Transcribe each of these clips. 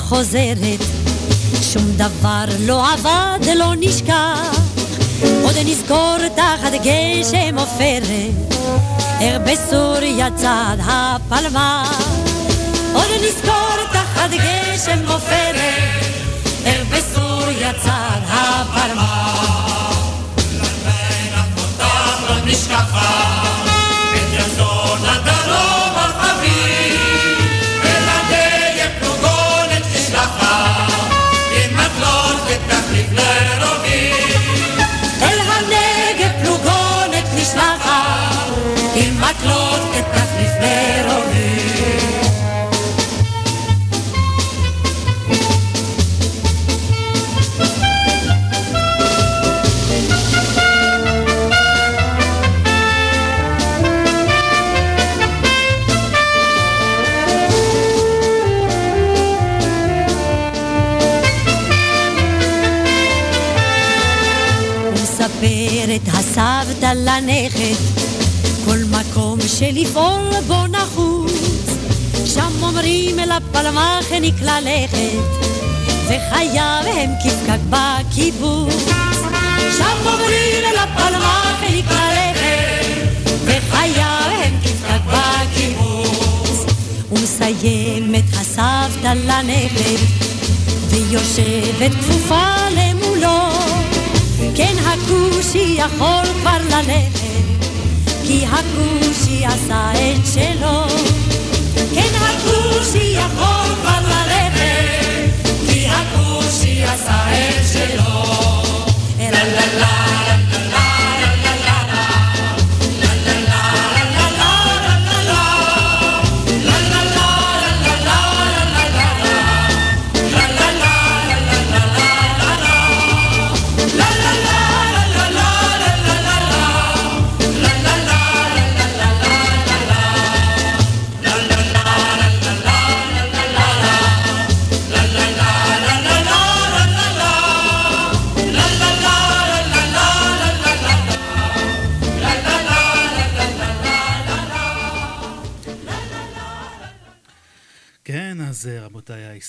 חוזרת, שום דבר לא עבד, לא נשכח, עוד נזכור תחת גשם עופרת, איך בסוריה צד הפלמה. עוד נזכור תחת גשם עופרת, איך בסוריה צד הפלמה. נשכחה סבתא לנכד, כל מקום שלפעול בו נחוץ, שם אומרים אל הפלמח נקלע לכת, וחייו הם כפקק בקיבוץ. שם אומרים אל הפלמח נקלע לכת, וחייו הם כפקק בקיבוץ. ומסיימת הסבתא לנכד, ויושבת כפופה. כן הכושי יכול כבר ללכת, כי הכושי עשה את שלו. כן הכושי יכול כבר ללכת, כי הכושי עשה את שלו. לה לה לה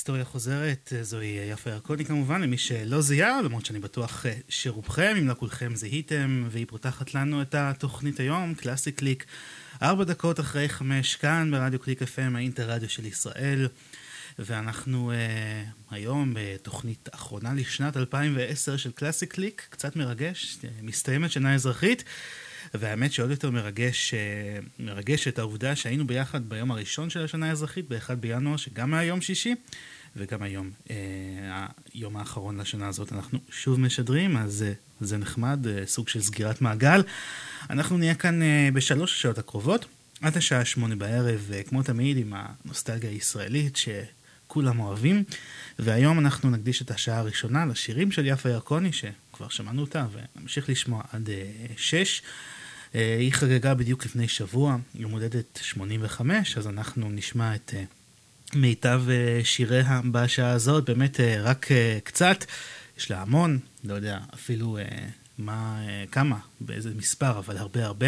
ההיסטוריה חוזרת, אה, זוהי יפה ירקוני כמובן, למי שלא זיהה, למרות שאני בטוח אה, שרובכם, אם לא כולכם זיהיתם, והיא פותחת לנו את התוכנית היום, קלאסי קליק, ארבע דקות אחרי חמש, כאן ברדיו קליק FM, האינטרדיו של ישראל, ואנחנו אה, היום בתוכנית אחרונה לשנת 2010 של קלאסי קליק, קצת מרגש, מסתיימת שנה אזרחית. והאמת שעוד יותר מרגש, מרגש את העובדה שהיינו ביחד ביום הראשון של השנה האזרחית, ב-1 בינואר, שגם היה יום שישי, וגם היום, אה, היום האחרון לשנה הזאת, אנחנו שוב משדרים, אז אה, זה נחמד, אה, סוג של סגירת מעגל. אנחנו נהיה כאן בשלוש השעות הקרובות, עד השעה שמונה בערב, כמו תמיד, עם הנוסטלגיה הישראלית שכולם אוהבים. והיום אנחנו נקדיש את השעה הראשונה לשירים של יפה ירקוני, שכבר שמענו אותה, ונמשיך לשמוע עד שש. היא חגגה בדיוק לפני שבוע, יום הולדת 85, אז אנחנו נשמע את מיטב אה, שיריה בשעה הזאת, באמת רק קצת, יש לה המון, לא יודע אפילו מה, כמה, באיזה מספר, אבל הרבה הרבה,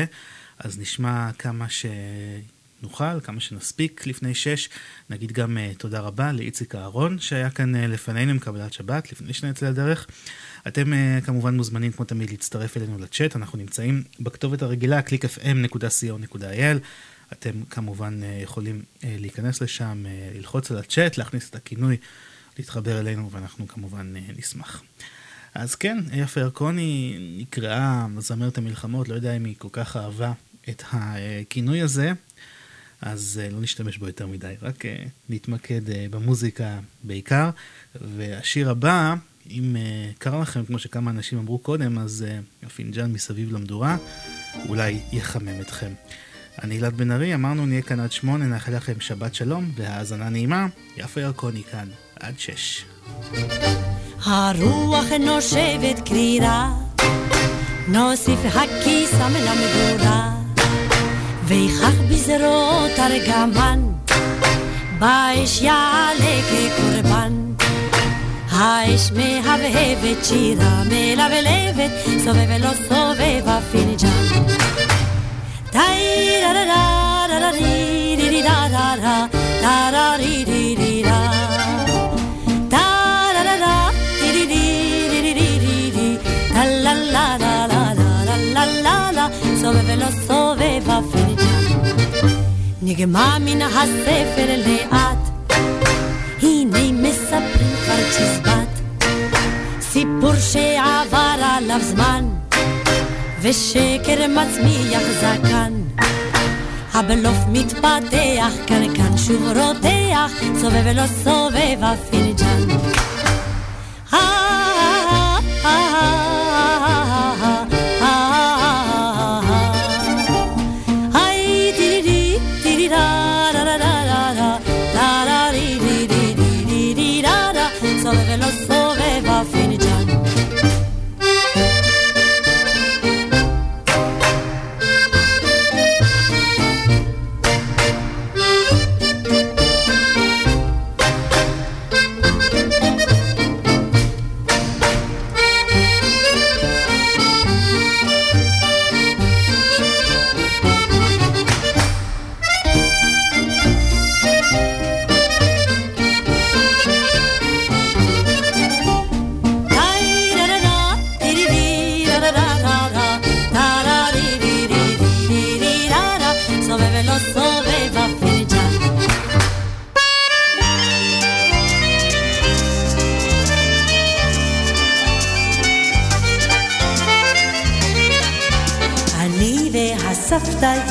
אז נשמע כמה שנוכל, כמה שנספיק לפני שש. נגיד גם תודה רבה לאיציק אהרון שהיה כאן לפנינו עם קבלת שבת, לפני שנצא לדרך. אתם כמובן מוזמנים כמו תמיד להצטרף אלינו לצ'אט, אנחנו נמצאים בכתובת הרגילה clickfm.co.il. אתם כמובן יכולים להיכנס לשם, ללחוץ על הצ'אט, להכניס את הכינוי, להתחבר אלינו, ואנחנו כמובן נשמח. אז כן, יפה ירקוני נקראה זמרת המלחמות, לא יודע אם היא כל כך אהבה את הכינוי הזה, אז לא נשתמש בו יותר מדי, רק נתמקד במוזיקה בעיקר. והשיר הבא, אם קרה לכם, כמו שכמה אנשים אמרו קודם, אז הפינג'אן מסביב למדורה, אולי יחמם אתכם. אני אלעד בן ארי, אמרנו נהיה כאן עד שמונה, נאחל לכם שבת שלום והאזנה נעימה. יפה ירקוני כאן, עד שש. הרוח נושבת קרירה, נוסיף הקיסם למדורה, ויכח בזרועות ארגמן, באש יעלה כקורבן. האש מהבהבת שירה מלבלבת, סובב ולא סובב הפינג'אן. סובב ולא סובב הפינג'אן. נגמע מן הספל לאט, הנה מספרים כבר צ'יזבט, סיפור שעבר עליו זמן, ושקר מצמיח זקן. הבלוף מתפתח, כאן שוב רותח, סובב ולא סובב הפינג'אן.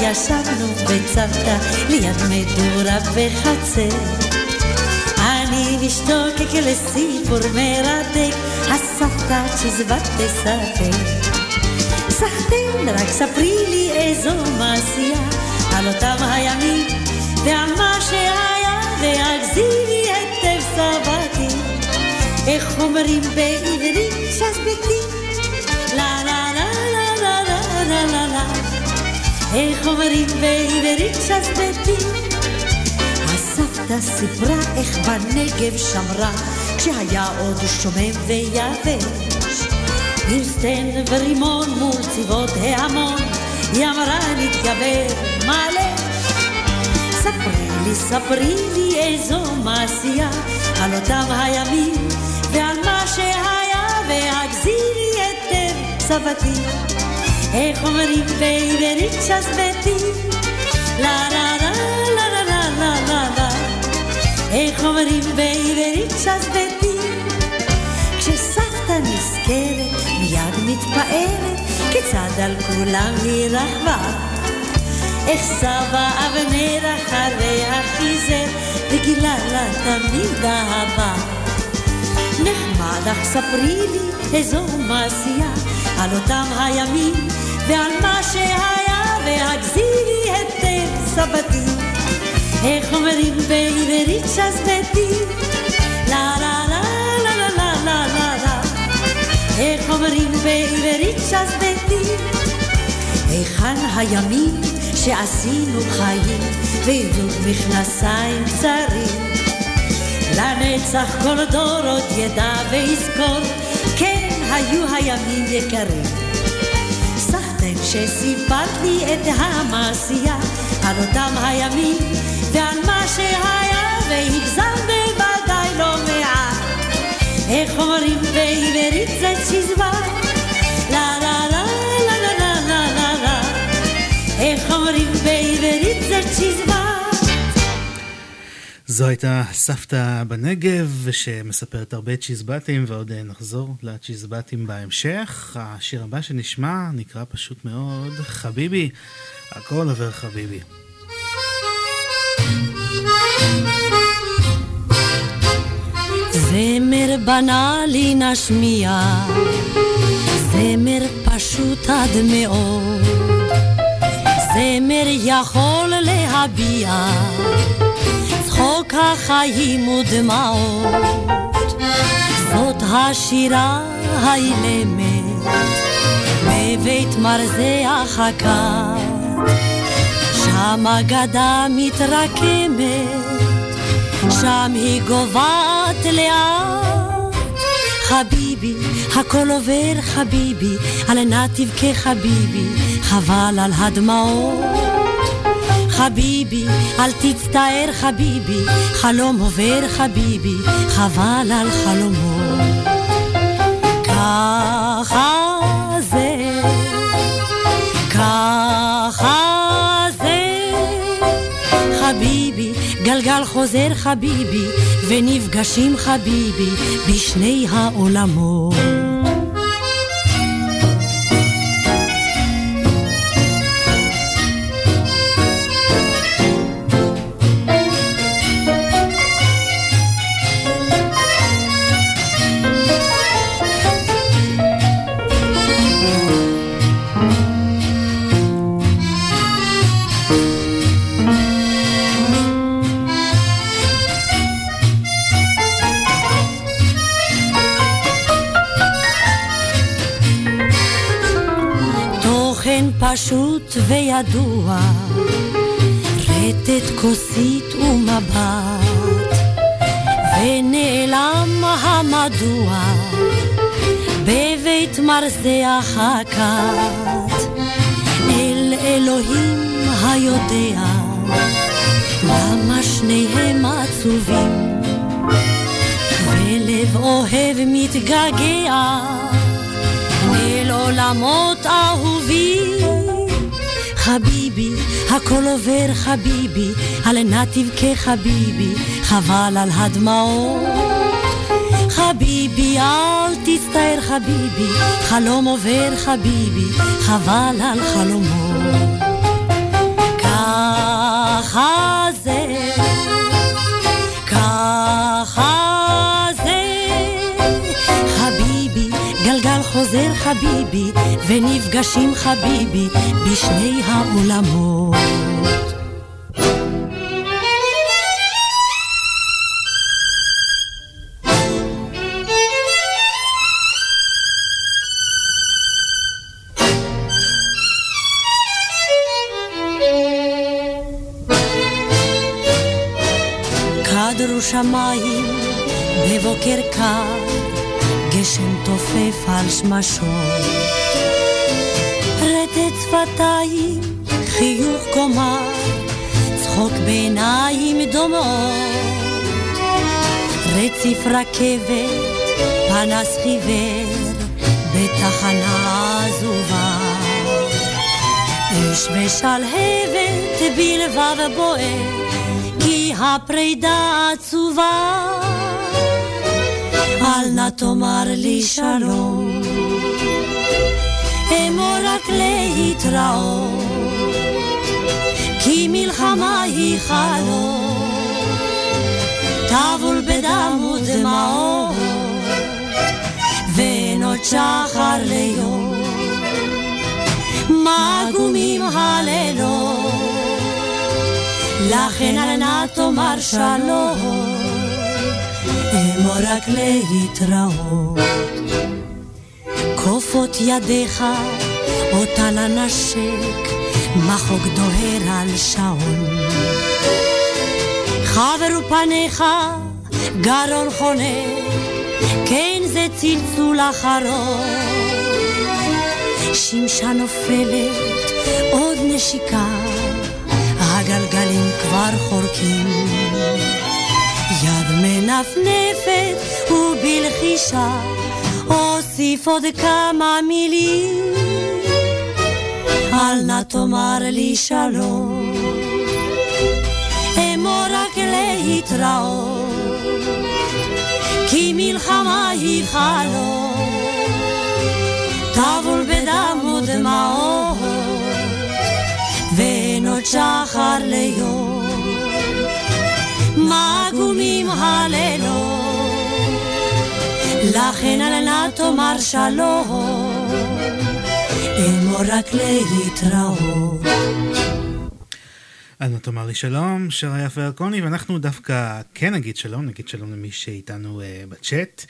ישבנו בצוותא ליד מדורה בחצר. אני משתוקק לסיפור מרתק, הסבתא צ'יזבט תספר. סחטיין, רק ספרי לי איזו מעשייה, על אותם הימים ועל מה שהיה, והגזירי היטב סבתי. איך אומרים בעברית שזבתי? איך אומרים בעברית שזבתי? הסבתא סיפרה איך בנגב שמרה כשהיה עוד שומם ויבש. עם סטן ורימון מול צבאות ההמון היא אמרה נתגבר מלא ספרי לי, ספרי לי איזו מעשייה על אותם הימים ועל מה שהיה והגזירי היטב סבתי איך אומרים בעברית שזבתי? לה לה לה לה לה לה לה לה לה איך אומרים בעברית שזבתי? כשסבתא נזכרת מיד מתפארת כיצד על כולם היא רכבה איך סבא אבנר אחריה חיזר וגילה לה תמיד אהבה נחמד אך ספרי לי איזו מעשייה על אותם הימים ועל מה שהיה והגזירי היטב סבתי. איך אומרים בעברית שזבתי לה לה לה לה לה לה לה לה לה. איך אומרים בעברית שזבתי היכן הימים שעשינו חיים ועידוד מכנסיים קצרים לנצח כל דור עוד ידע ויזכור כן היו הימים יקרים שסיפרת לי את המעשייה על אותם הימים ועל מה שהיה והגזם בוודאי לא מעט. איך אומרים בעברית זה צ'יזבט? לה לה לה לה לה לה לה לה. איך אומרים בעברית זה צ'יזבט זו הייתה סבתא בנגב שמספרת הרבה צ'יזבטים ועוד אה, נחזור לצ'יזבטים בהמשך. השיר הבא שנשמע נקרא פשוט מאוד חביבי, הכל עובר חביבי. זמר בנה לי נשמיע, זמר פשוט עד מאוד, זמר יכול להביע צחוק החיים ודמעות, זאת השירה האילמת בבית מרזח הקר, שם אגדה מתרקמת, שם היא גוועת לאט. חביבי, הכל עובר חביבי, על נא תבכה חביבי, חבל על הדמעות. חביבי, אל תצטער חביבי, חלום עובר חביבי, חבל על חלומו. ככה זה, ככה זה, חביבי, גלגל חוזר חביבי, ונפגשים חביבי בשני העולמות. וידוע, רטט כוסית ומבט, ונעלם המדוע בבית מרזח הכת, אל אלוהים היודע, למה שניהם עצובים, ולב אוהב מתגעגע אל עולמות אהובים. חביבי, הכל עובר חביבי, על נא תבכה חביבי, חבל על הדמעות. חביבי, אל תצטער חביבי, חלום עובר חביבי, חבל על זה, ככה חוזר חביבי, ונפגשים חביבי בשני העולמות. רכבת, פנס חיוור, בתחנה עזובה. אש ושלהבת בלבב בוער, כי הפרידה עצובה. אל נא תאמר לי שלום, אמור רק להתראות, כי מלחמה היא חלום, טבול בדם ודמעות, ואין עוד שחר ליום, מגומים הלילות, לכן נא תאמר שלום. אמור רק להתראות. כופות ידיך, אותן אנשק, מחוק דוהר על שעון. חברו פניך, גרון חונק, כן זה צלצול אחרון. שמשה נופלת, עוד נשיקה, הגלגלים כבר חורקים. יד מנפנפת ובלחישה אוסיף עוד כמה מילים אל נא תאמר לי שלום להתראות. כי מלחמה היא חלום, טבול בדם ודמעות, ואין עוד שחר ליום, מגומים הלילות, לכן על נא תאמר שלום, אמור רק להתראות. תאמר לי שלום, שרה יפה ירקוני, ואנחנו דווקא כן נגיד שלום, נגיד שלום למי שאיתנו uh, בצ'אט.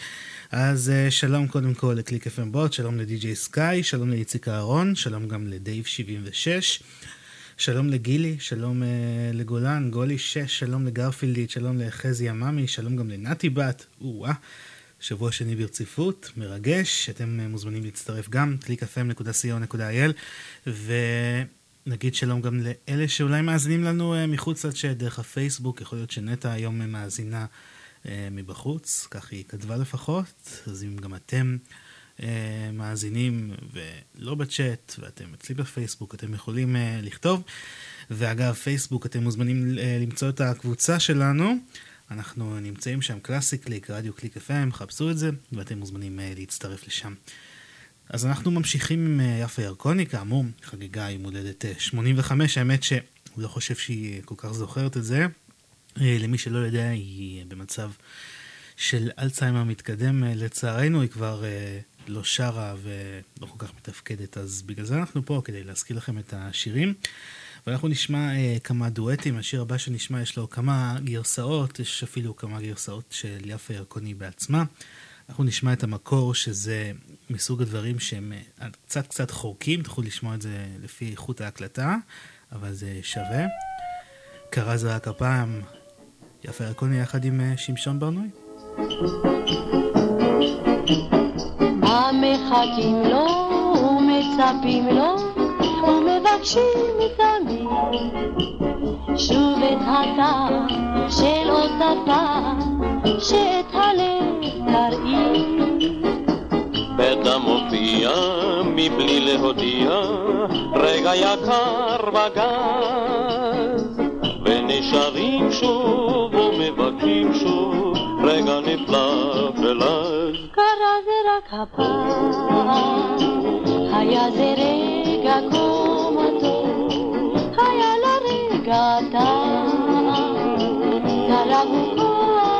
אז uh, שלום קודם כל לקליק FM בוט, שלום לדי.ג'יי סקאי, שלום לאיציק אהרון, שלום גם לדייב 76, שלום לגילי, שלום uh, לגולן, גולי 6, שלום לגרפילדית, שלום לחזי עממי, שלום גם לנתי בת, או-אה. שבוע שני ברציפות, מרגש, אתם מוזמנים להצטרף גם, www.clickfm.co.il ו... נגיד שלום גם לאלה שאולי מאזינים לנו אה, מחוץ לצ'אט דרך הפייסבוק, יכול להיות שנטע היום מאזינה אה, מבחוץ, כך היא כתבה לפחות, אז אם גם אתם אה, מאזינים ולא בצ'אט ואתם אצלי בפייסבוק, אתם יכולים לכתוב. ואגב, פייסבוק, אתם מוזמנים למצוא את הקבוצה שלנו. אנחנו נמצאים שם, קלאסי קליק, רדיו קליק FM, חפשו את זה, ואתם מוזמנים להצטרף לשם. אז אנחנו ממשיכים עם אה, יפה ירקוני, כאמור, חגיגה עם הולדת 85, אה, האמת שלא חושב שהיא כל כך זוכרת את זה. אה, למי שלא יודע, היא במצב של אלצהיימר מתקדם, לצערנו היא כבר לא שרה ולא כל כך מתפקדת, אז בגלל זה אנחנו פה, כדי להזכיר לכם את השירים. ואנחנו נשמע כמה דואטים, השיר הבא שנשמע יש לו כמה גרסאות, יש אפילו כמה גרסאות של יפה ירקוני בעצמה. אנחנו נשמע את המקור, שזה מסוג הדברים שהם אה, קצת קצת חורקים, תוכלו לשמוע את זה לפי איכות ההקלטה, אבל זה שווה. קרה זה רק הפעם, יפה ירקוני יחד עם אה, שמשון ברנועי. מה לו ומצפים לו ומבקשים תמיד שוב את הטעם של אותה פעם שאת הלב תרעיד. בדם מופיע מבלי להודיע רגע יקר בגז. ונשארים שוב ומבקשים שוב רגע נפלא ולז. קרה זה רק הפעם היה זה רגע כה מתוק היה לרגע טעם קרה הוא הסתיו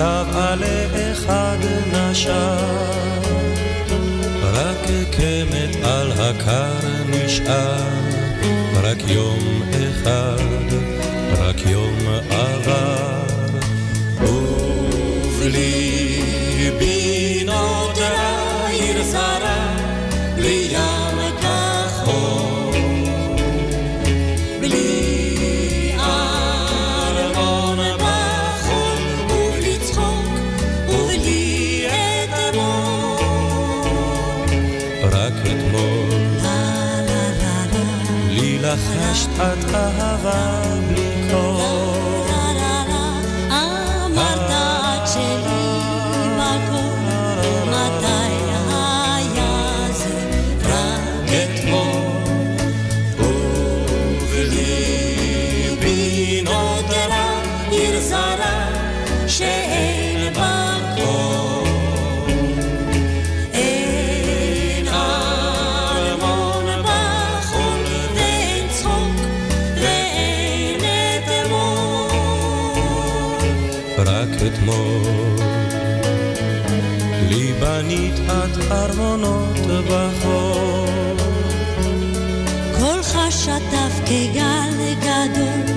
עלה אחד נשב, רק קמת על הקר נשאר, רק יום אחד, את אהבה ארמונות בחול. קולך שטף כגל גדול,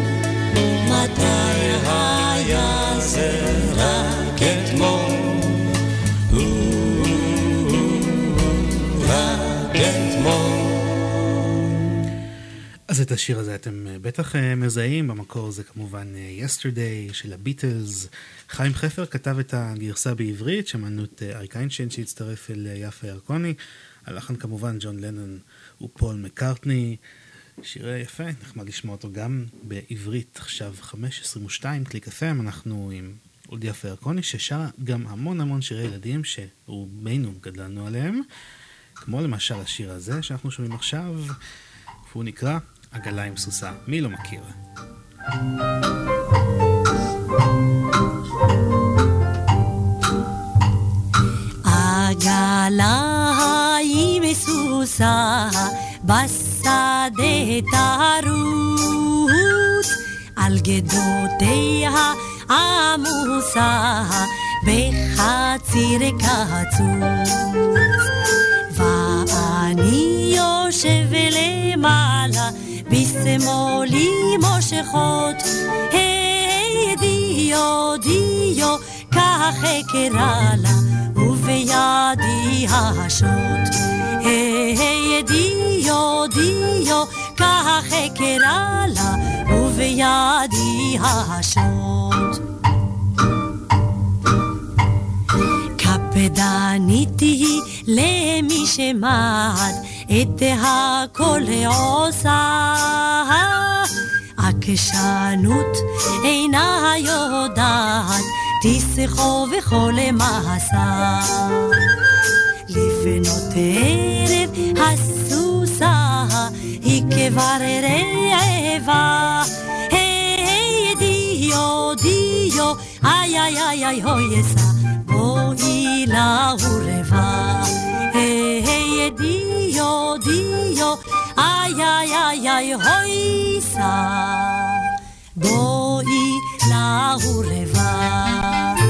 מתי היה זה רק אתמול, רק אתמול. אז את השיר הזה אתם אה, בטח אה, מזהים, במקור זה כמובן אה, Yesterday של הביטלס. חיים חפר כתב את הגרסה בעברית, שמענו את אה, אריק איינשטיין שהצטרף אל אה, יפה ירקוני. הלחן כמובן ג'ון לנון ופול מקארטני. שיר אה, יפה, נחמד לשמוע אותו גם בעברית. עכשיו 5.22, קליק FM, אנחנו עם עוד יפה ירקוני, ששרה גם המון המון שירי ילדים שרובנו גדלנו עליהם. כמו למשל השיר הזה שאנחנו שומעים עכשיו, והוא נקרא עגלה עם סוסה. מי לא מכיר? עגלה עם סוסה בשדה תרוץ על גדותיה עמוסה בחציר קצוץ ואני יושב למעלה בשמאלי מושכות דיו דיו כך אקרא לה ובידי השוט היי דיו כך אקרא לה ובידי השוט קפדנית היא למי שמעד את הכל עושה. עקשנות אינה יודעת תסחו וכל מעשה. לפנות ערב הסוסה היא כבר רעבה. היי דיו דיו איי איי איי הוי אסה בואי לעורבה. היי דיו דיו איי איי איי איי הוי אסה בואי לעורבה. לפנות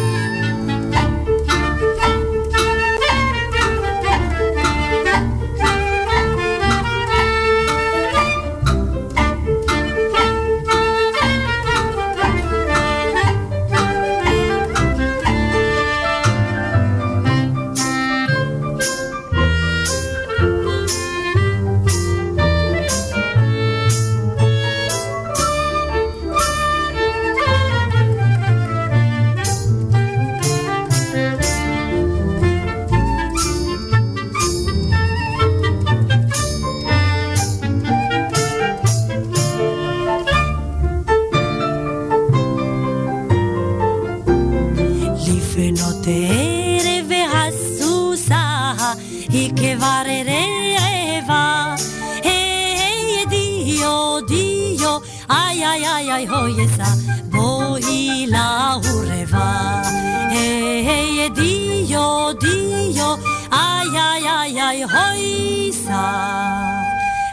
דודיו, איי איי איי איי הויסה,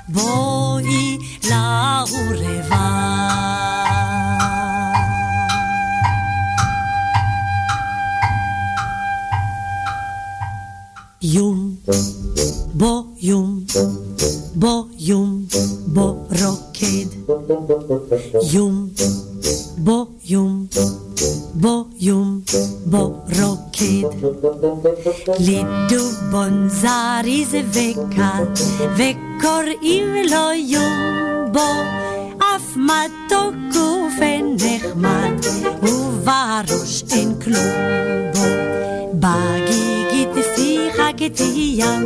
בואי לאורבה. Jung. Bojum, bojum, borokid. Jum, bojum, bojum, borokid. Lidu bonzari ze veka, vekor imelo jum bo. אף מתוק ונחמד, ובראש אין כלום בו. בגיגית ים,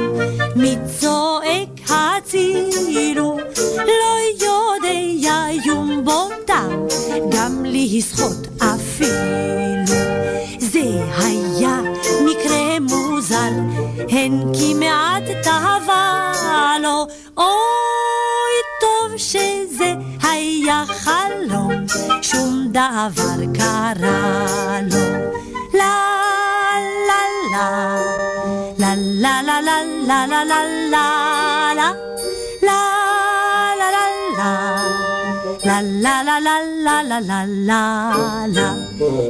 מי צועק הצילו, לא יודע יומבותם, גם לשחות אפילו. זה היה מקרה מוזר, הן כמעט תאווה לו, אוי טוב שזה היה חלום, שום דבר קרה לו. לה לה לה לה לה לה לה לה לה לה לה לה לה לה לה לה לה לה לה לה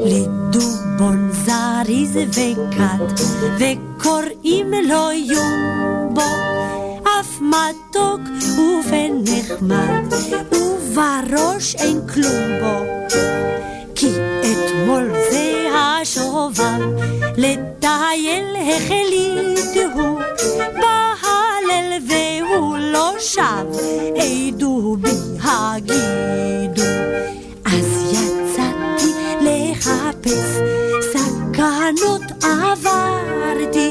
לדובון זריז וקט וקוראים לו יומבו אף מתוק ונחמד ובראש אין כלום בו כי אתמול זה השובב לטייל החליט הוא בהלל והוא לא שב עדו בי הגידו. אז יצאתי לחפש סכנות עברתי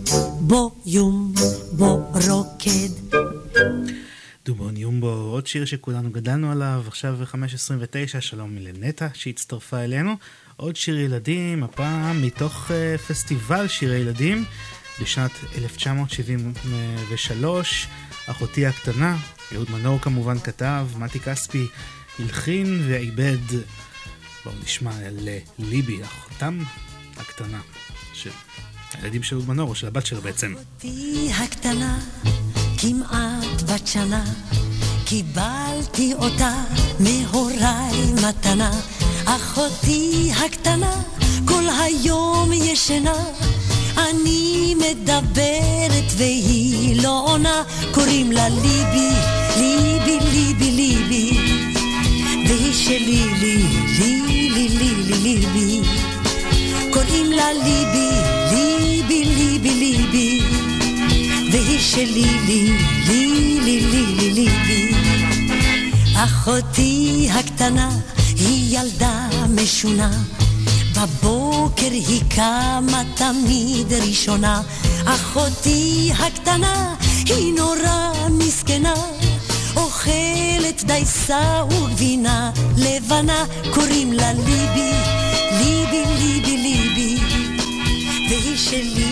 בו יום בו רוקד דובון יומבו, עוד שיר שכולנו גדלנו עליו, עכשיו 5.29, שלום לנטע שהצטרפה אלינו. עוד שיר ילדים, הפעם מתוך uh, פסטיבל שירי ילדים בשנת 1973, אחותי הקטנה, אהוד מנור כמובן כתב, מתי כספי הלחין ועיבד. בואו נשמע על אה, ליבי, אחותם הקטנה של הילדים של אהוד מנור, או של הבת שלו בעצם. קיבלתי אותה מהוריי מתנה. אחותי הקטנה, כל היום ישנה, אני מדברת והיא לא עונה, קוראים לה ליבי, ליבי, ליבי, ליבי, והיא שלי, לי, לי, לי, לי, לי, ליבי. קוראים לה ליבי, ליבי, ליבי, והיא שלי, לי, לי, לי, לי, לי, ליבי. אחותי הקטנה היא ילדה משונה, בבוקר היא קמה תמיד ראשונה. אחותי הקטנה היא נורא מסכנה, אוכלת דייסה וגבינה לבנה, קוראים לה ליבי, ליבי, ליבי, ליבי, והיא שלי,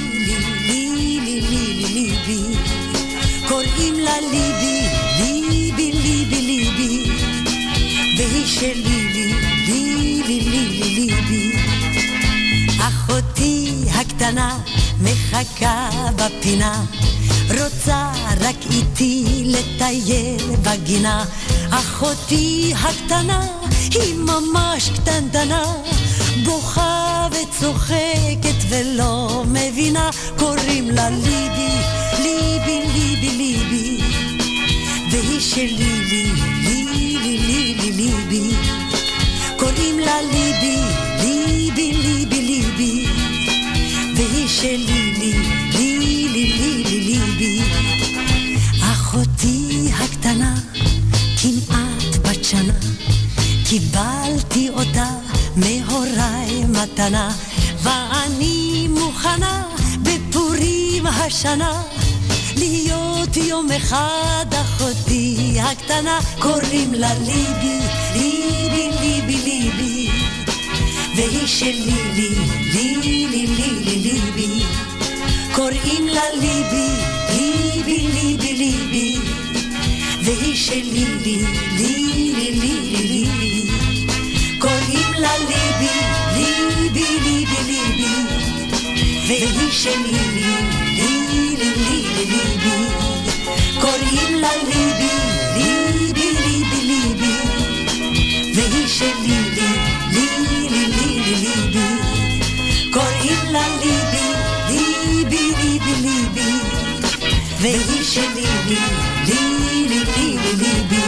שלי, לי, לי, לי, לי, לי, ליבי. אחותי הקטנה מחכה בפינה, רוצה רק איתי לטייל בגינה. אחותי הקטנה היא ממש קטנטנה, בוכה וצוחקת ולא מבינה, קוראים לה ליבי, ליבי, ליבי, ליבי, והיא שלי, לי, ליבי, קוראים לה ליבי, ליבי, ליבי, ליבי, והיא שלי, לי, ליבי, ליבי, ליבי, אחותי הקטנה, כמעט בת שנה, קיבלתי אותה מהוריי מתנה, ואני מוכנה בפורים השנה להיות יום אחד אחותי הקטנה, קוראים לה ליבי, ליבי, ליבי, ליבי, והיא שלי, לי, ליבי, ליבי, ליבי, קוראים לה ליבי, ליבי, ליבי, ליבי, והיא שלי, לי, ליבי, ליבי, ליבי, קוראים לה ליבי, ליבי, ליבי, ליבי, והיא שלי, ליבי, ליבי, ליבי, קוראים לה ליבי, ליבי, ליבי, ליבי, והיא שלי, ליבי, ליבי, ליבי, קוראים לה ליבי, ליבי, ליבי, ליבי, והיא שלי, ליבי, ליבי, ליבי,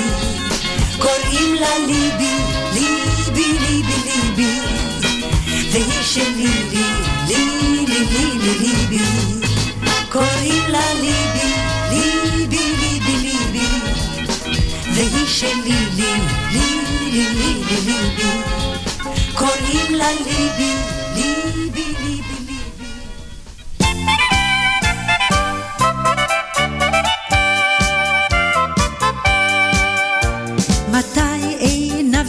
קוראים לה ליבי, ליבי, ליבי, ליבי, והיא שלי, ליבי, ליבי, ליבי, קוראים לה ליבי, ליבי, ליבי, ליבי, והיא שלי, ליבי, ליבי, ליבי, קוראים לה ליבי, ליבי, ליבי,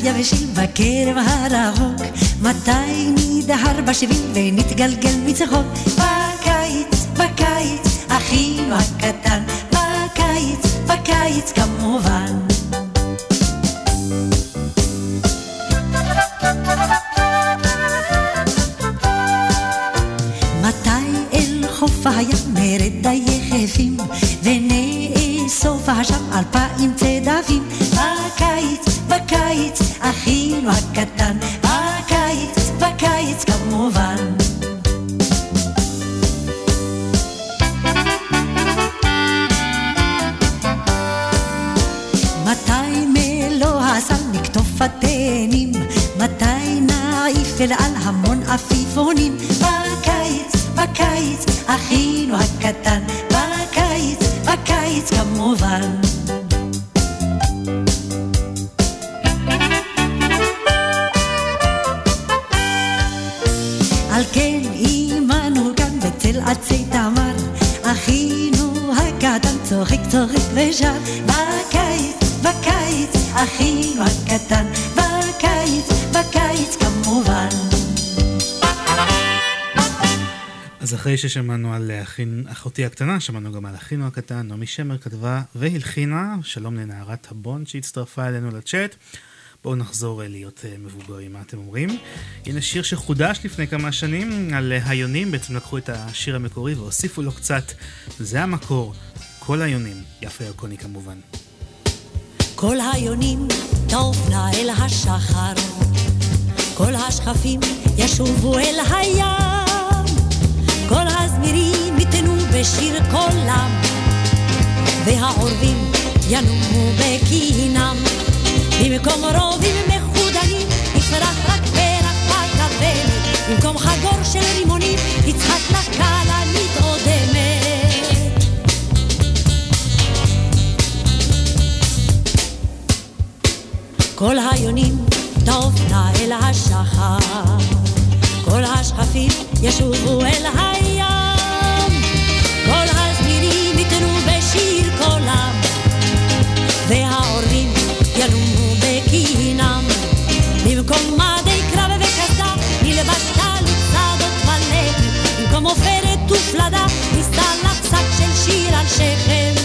יבשים בקרב הרחוק? מתי נדהר בשביל ונתגלגל מצחוק? בקיץ, אחינו הקטן, בקיץ, בקיץ כמובן. מתי אל חוף הים נרד די יחפים ונאסוף שם אלפיים צדפים בקיץ, בקיץ, אחינו הקטן בקיץ, בקיץ כמובן התאנים? מתי נעיף אל על המון עפיפונים? בקיץ, בקיץ, אחינו הקטן, בקיץ, בקיץ כמובן. על כן עמנו כאן בצל עצי תמר, אחינו הקטן צוחק צוחק ושר, בקיץ, אחינו הקטן, בקיץ, בקיץ כמובן. אז אחרי ששמענו על אחין, אחותי הקטנה, שמענו גם על אחינו הקטן, נעמי שמר כתבה והלחינה, שלום לנערת הבון שהצטרפה אלינו לצ'אט. בואו נחזור אה, להיות אה, מבוגרים, מה אתם אומרים? הנה שיר שחודש לפני כמה שנים על אה, היונים, בעצם לקחו את השיר המקורי והוסיפו לו קצת, זה המקור, כל היונים, יפה ירקוני כמובן. כל היונים תעופנה אל השחר, כל השכפים ישובו אל הים, כל הזמירים יתנו בשיר קולם, והעורבים ינומו בקינם, במקום רובים כל היונים תעופנה אל השחר, כל השכפים ישובו אל הים, כל הזמירים יתנו בשיר קולם, והעורבים ינומו בקינם, במקום מדי קרב וקסדה נלבש טלית צדות ולחם, במקום עופרת ופלדה נסתלח שק של שיר על שכם.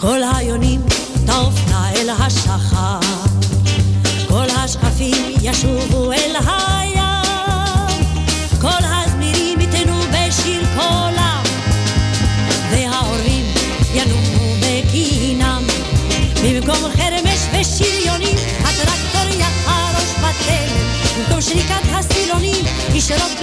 כל היונים תעופנה אל השחר, כל השקפים ישובו אל הים, כל הזמירים יתנו בשיר קולם, וההורים ינומו בקינם, במקום חרמש ושריונים הטרקטור יחרוש בתלם, במקום שריקת הסילונים ישרוק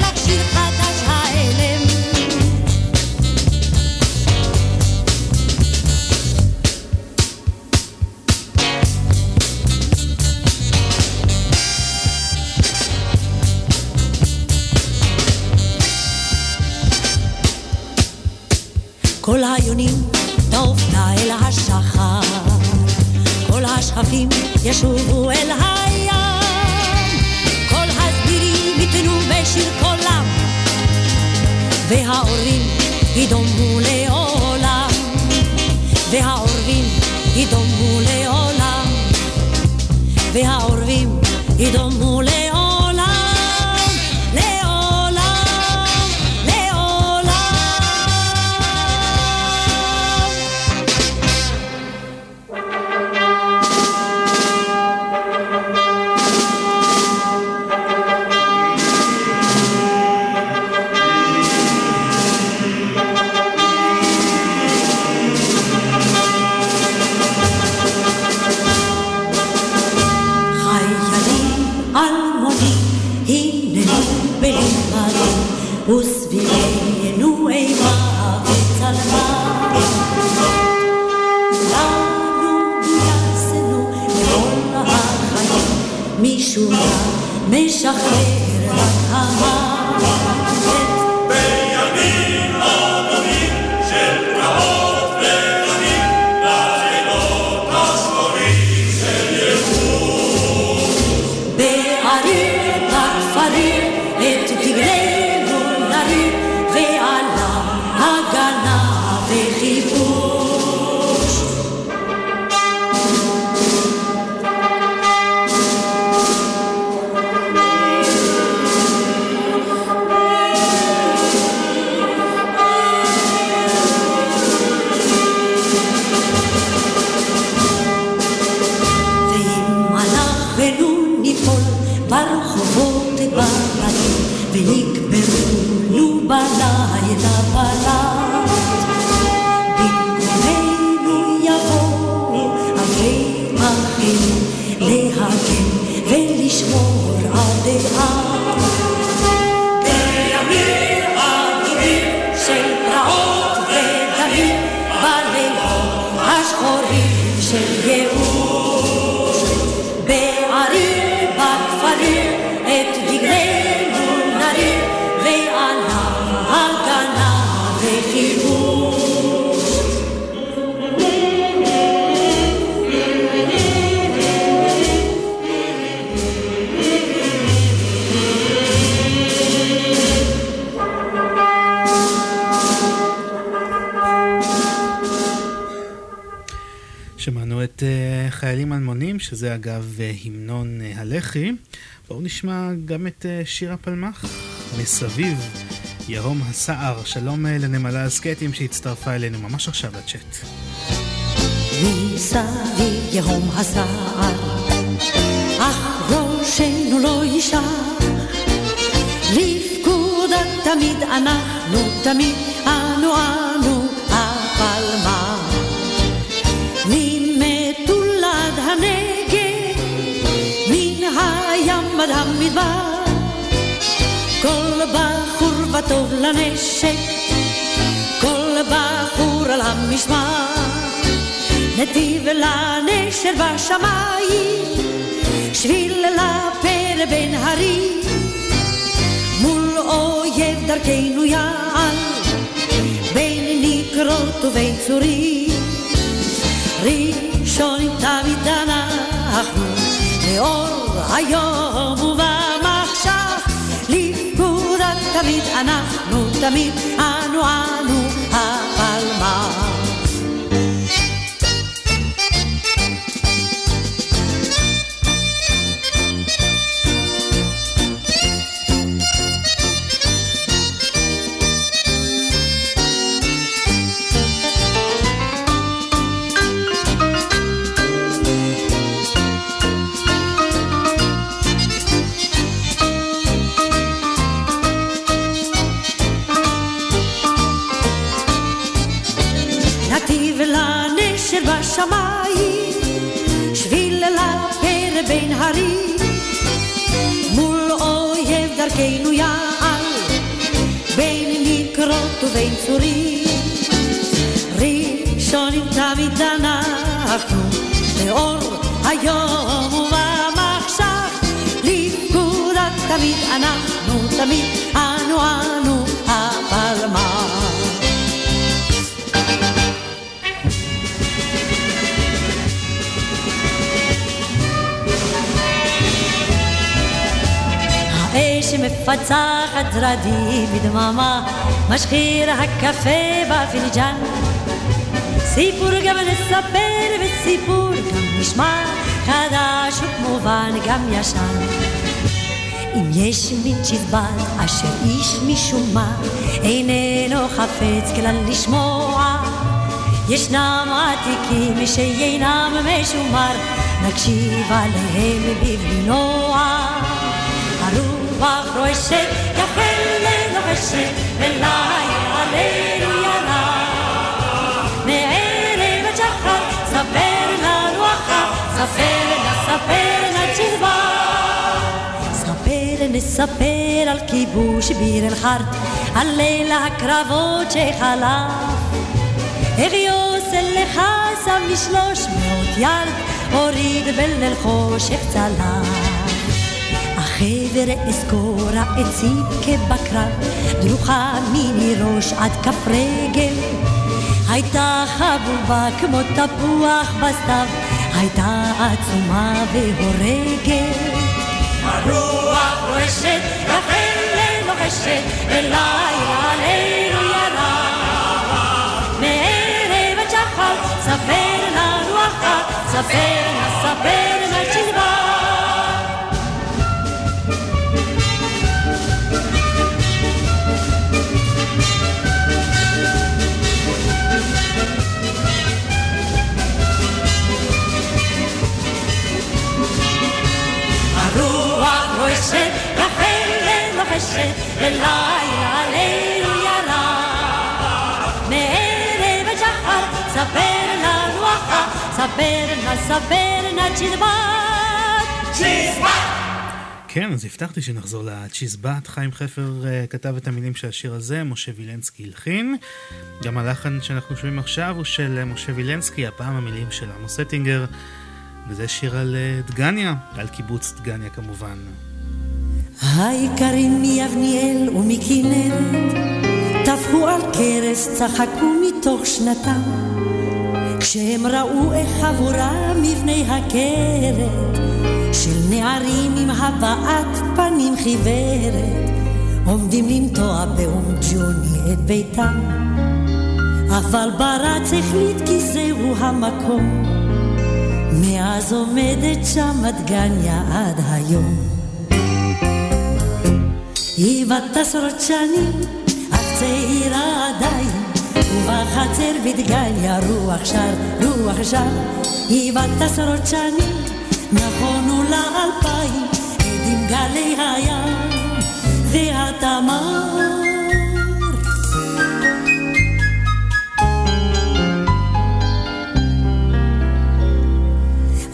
כל היונים תעופנה אל השחר, כל השכפים ישובו אל הים, כל הסדירים יתנו בשיר קולם, והעורבים ידומו לעולם, והעורבים ידומו לעולם, והעורבים ידומו לעולם. שזה אגב אה, המנון אה, הלח"י. בואו נשמע גם את אה, שיר הפלמ"ח, מסביב, יהום הסער. שלום לנמלה הסקטים שהצטרפה אלינו ממש עכשיו לצ'אט. מסביב הסער, לא תמיד אנחנו, תמיד אנו אנו עד המדבר. כל בחור וטוב לנשק, כל בחור על המשמר. נתיב לנשר בשמיים, שביל לפרא בין הרים. מול אויב דרכנו יעל, בין נקרות ובין צורים. ראשונים תמיד אנחנו לאור היום ובמחשך, לפקודת תמיד אנחנו, תמיד אנו אנו הפלמ"ח. ובין צורים. ראשונים תמיד אנחנו, לאור היום ובמחשב, לפקודה תמיד אנחנו, תמיד אנו אנו הפלמ"ח. שמפצחת רדי בדממה משחיר הקפה בפינג'אן. סיפור גם נספר וסיפור גם נשמע, חדש וכמובן גם ישן. אם יש מין צ'יזבט אשר איש משום מה איננו חפץ כלל לשמוע ישנם עתיקים שאינם משומר נקשיב עליהם בבלי נוח הרוח רועשת נספר על כיבוש ביר אל חרט, על ליל הקרבות שחלף. איך יוסל לך שם משלוש מאות יד, הוריד בליל חושך צלף. החבר אזכור העצים כבקרב, דרוכה מיני ראש עד כף רגל. הייתה חבובה כמו תפוח בסתיו, הייתה עצומה והורגת. הרוח רועשת, לכן ללוחשת, ולילה עלינו ירה. מערב עד שחר, ספר לנו אחר, ספר נא ספר נא רועשת, לכן לוחשת, עלינו ירה. מערב עד ספר לנו אחר, ספר נא ספר נא צ'יזבט. כן, אז הבטחתי שנחזור לצ'יזבט. חיים חפר uh, כתב את המילים של השיר הזה, משה וילנסקי הלחין. גם הלחן שאנחנו שומעים עכשיו הוא של uh, משה וילנסקי, הפעם המילים של עמוס אטינגר. וזה שיר על uh, דגניה, על קיבוץ דגניה כמובן. היקרים מיבניאל ומכנרת, טפחו על קרס, צחקו מתוך שנתם, כשהם ראו איך חבורה מבני הכרת, של נערים עם הבעת פנים חיוורת, עומדים לנטוע באום ג'וני את ביתם, אבל ברץ החליט כי זהו המקום, מאז עומדת שם דגניה עד היום. היא בת עשרות שנים, אך צעירה עדיין, ובחצר בדגליה רוח שר, רוח שר. היא בת עשרות שנים, נכונו לה אלפיים, עדים גלי הים והתמר.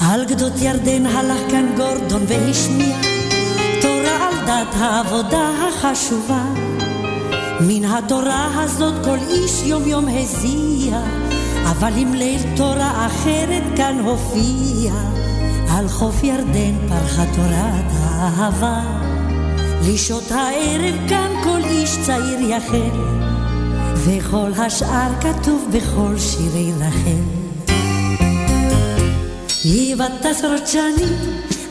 על גדות ירדן הלך כאן גורדון והשמיע דת העבודה החשובה. מן התורה הזאת כל איש יום יום הזיע, אבל עם ליל תורה אחרת כאן הופיע. על חוף ירדן פרחה תורת האהבה. לשעות הערב כאן כל איש צעיר יחל, וכל השאר כתוב בכל שירי רחל. היא בת עשרות שנים,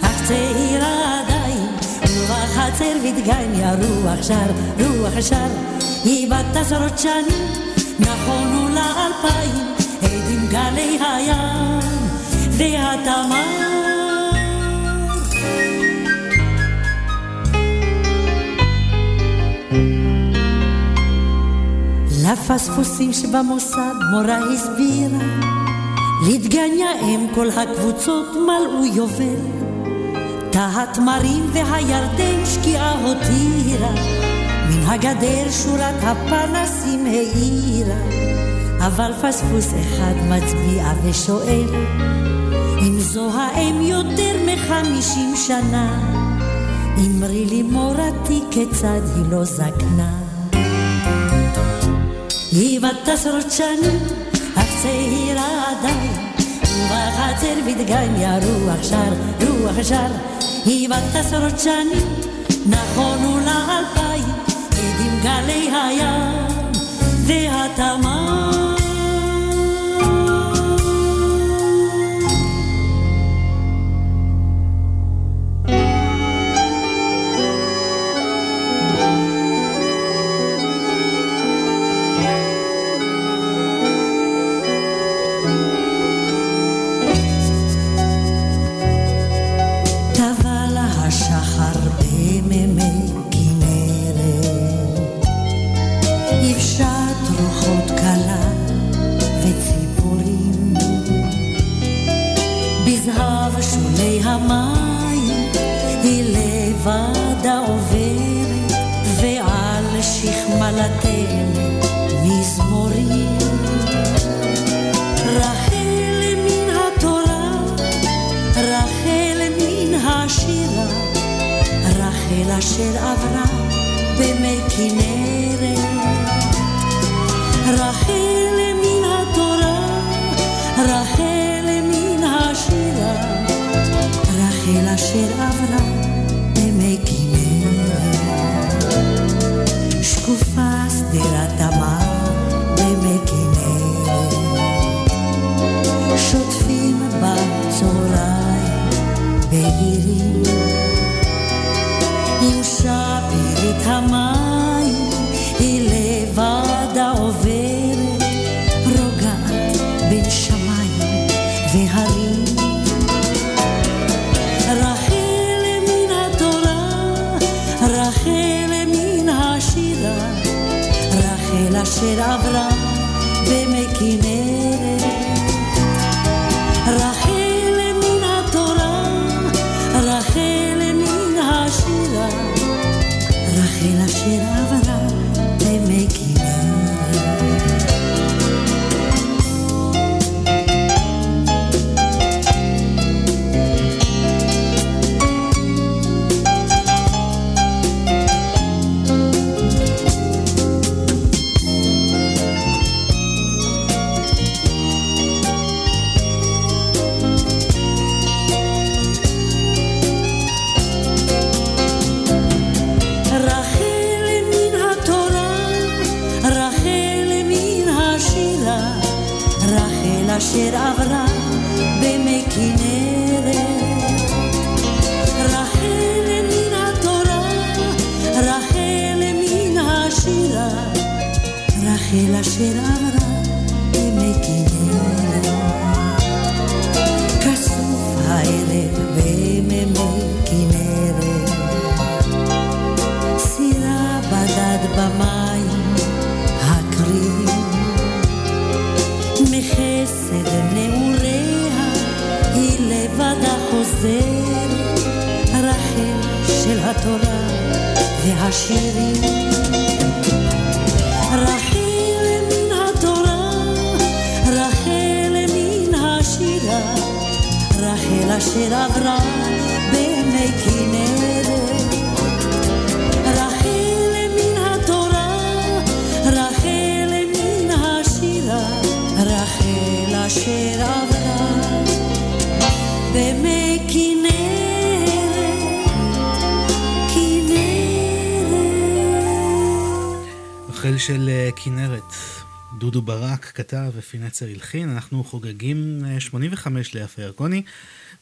אך צעירה עדיין, בחצר ודגניה רוח שר, רוח שר, היא בת עשרות שנים, נכונו לה אלפיים, עדים גלי הים והתמר. לפספוסים שבמוסד מורה הסבירה, לדגניה אם כל הקבוצות מלאו יובל. התמרים והירדן שקיעה הותירה, מן הגדר שורת הפנסים האירה, אבל פספוס אחד מצביע ושואל, אם זו האם יותר מחמישים שנה, אמרי לי מורתי כיצד היא לא זקנה. היא בת עשרות שנים, אך צעירה עדיין, ובחצר בדגניה רוח שר, רוח שר, היא בת עשרות שנים, נכונו לה אלפיים, עדים גלי הים והתמר. אשר עברה במי כנרת. רחל מן התורה, רחל מן השירה, רחל אשר עברה במי. שקופה שדרת במי שוטפים בצהריים בהירים, המים היא לבדה עוברת, רוגעת בין שמיים והרים. רחל מן התורה, רחל מן השירה, רחל אשר עברה ופינצר הלחין, אנחנו חוגגים אה, 85 ליפה ירקוני,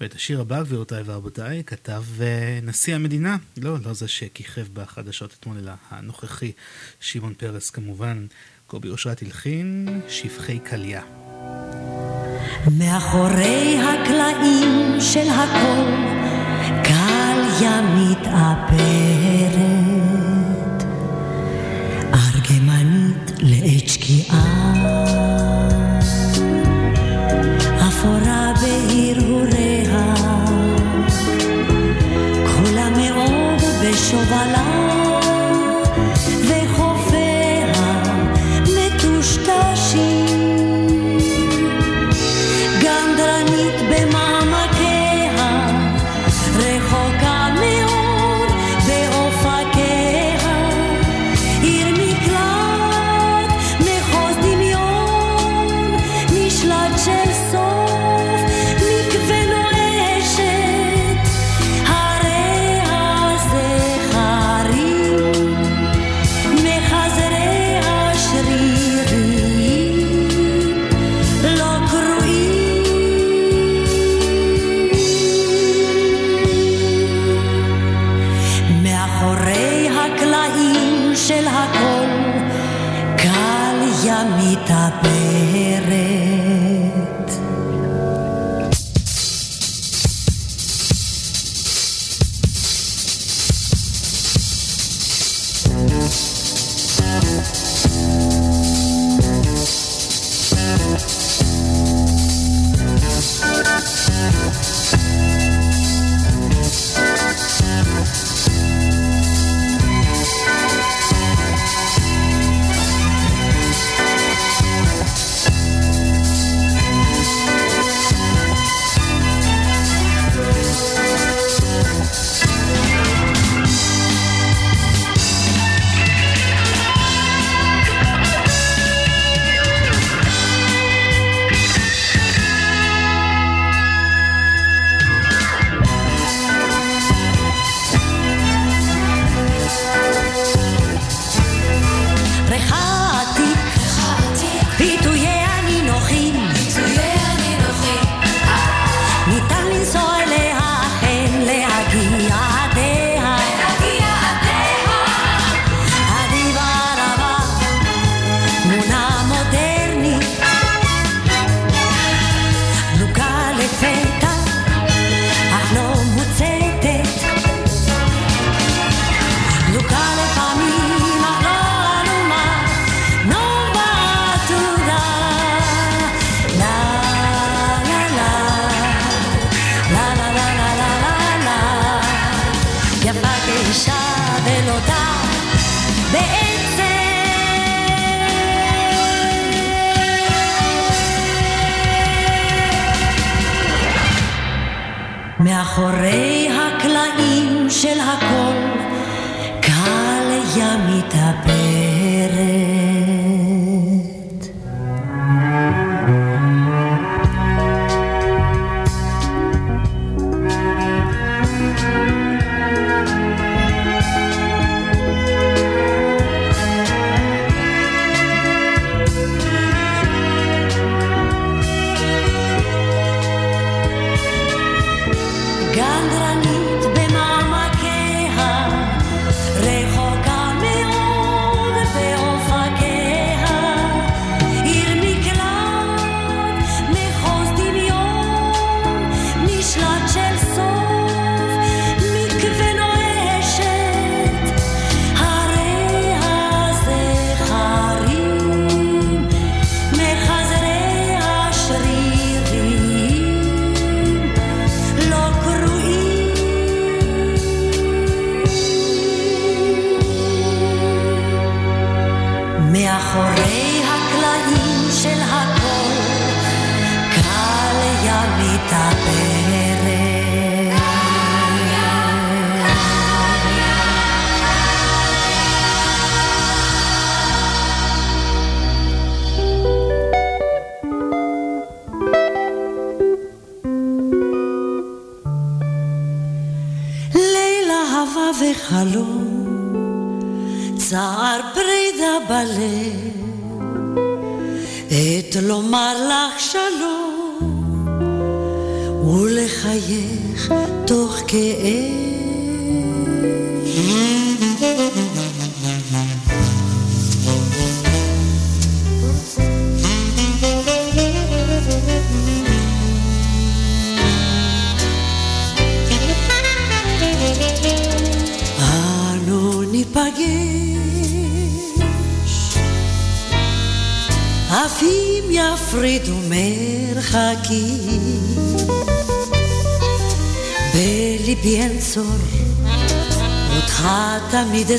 ואת השיר הבא, גבירותיי ורבותיי, כתב אה, נשיא המדינה, לא, לא זה שכיכב בחדשות אתמול, אלא הנוכחי, שמעון פרס כמובן, קובי אושרת הלחין, שפחי קליה. מאחורי הקלעים של הכל קליה מתאפרת ארגמנית לעת שקיעה 说话啦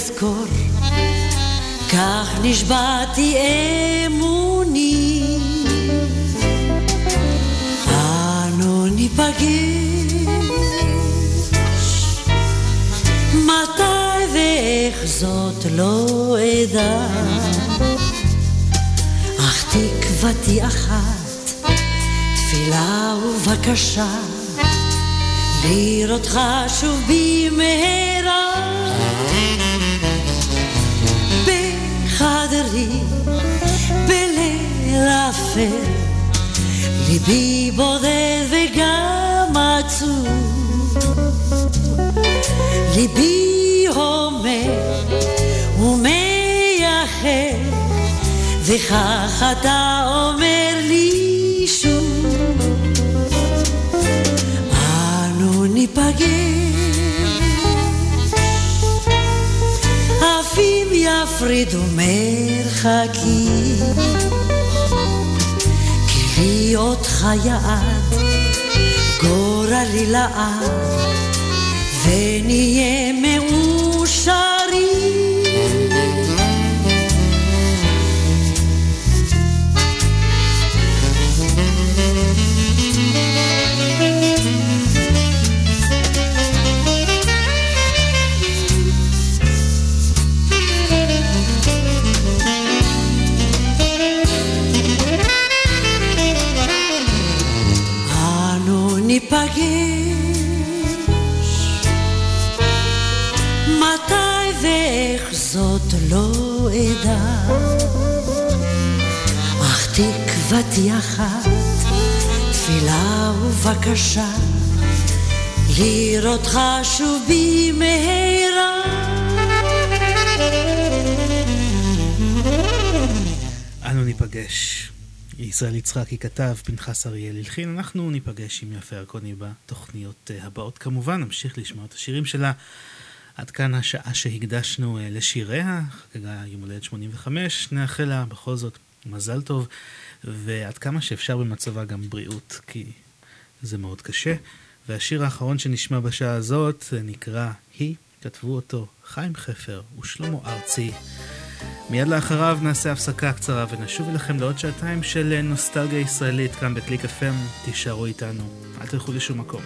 fresco. וכך אתה אומר לי שוב, אנו ניפגש, עפים יפרידו מרחקים, כי לי אותך יעד, גורלי לעד, ונהיה מאוד אחת, אך תקוות יחד, תפילה ובקשה, לראותך שוב במהרה. אנו ניפגש. ישראל יצחקי כתב, פנחס אריאל הלחין, אנחנו ניפגש עם יפה ירקוני בתוכניות אה, הבאות. כמובן, נמשיך לשמוע את השירים שלה. עד כאן השעה שהקדשנו אה, לשיריה, חגגה יום הולדת 85, נאחל לה בכל זאת מזל טוב, ועד כמה שאפשר במצבה גם בריאות, כי זה מאוד קשה. והשיר האחרון שנשמע בשעה הזאת אה, נקרא "היא", כתבו אותו חיים חפר ושלמה ארצי. מיד לאחריו נעשה הפסקה קצרה ונשוב אליכם לעוד שעתיים של נוסטלגיה ישראלית כאן בקליק FM, תישארו איתנו, אל תלכו לשום מקום.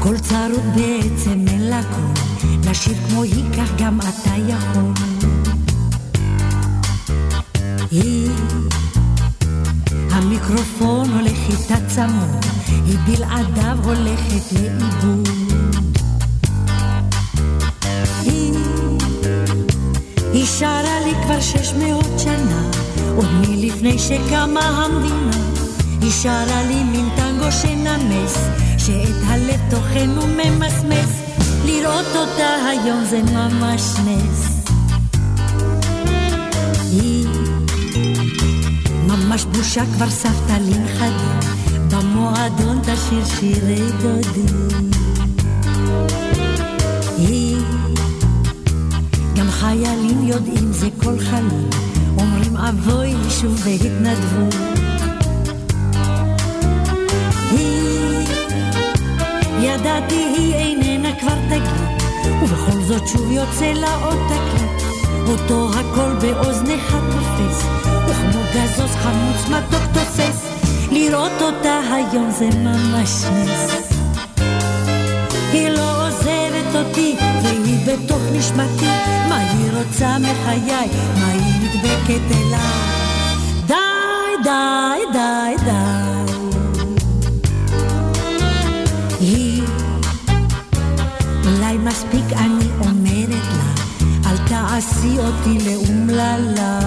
כל צרות בעצם אין לה קול, לשיר כמו היא כך גם אתה. היא היא הולכת לאיבוד. היא, היא שרה לי כבר שש מאות שנה, שקמה המדינה. היא שרה לי מין טנגו שנמס, שאת הלב תוכנו ממסמס. לראות אותה היום זה ממש נס. היא ממש בושה כבר סבתא לי נכדים, במועדון תשאיר שירי דודים. חיילים יודעים זה כל חלום, אומרים אבוי שוב בהתנדבות. היא, ידעתי היא איננה כבר תגיד, ובכל זאת שוב יוצא לה עוד תקליט. אותו הכל באוזניך תופס, וכמו גזוז חמוץ מתוק תוסס, לראות אותה היום זה ממש נס. היא לא עוזבת אותי, והיא בתוך נשמתי, מה היא רוצה מחיי, מה היא נדבקת אליי. די, די, די, די. היא, אולי מספיק אני אומרת לה, אל תעשי אותי לאומללה.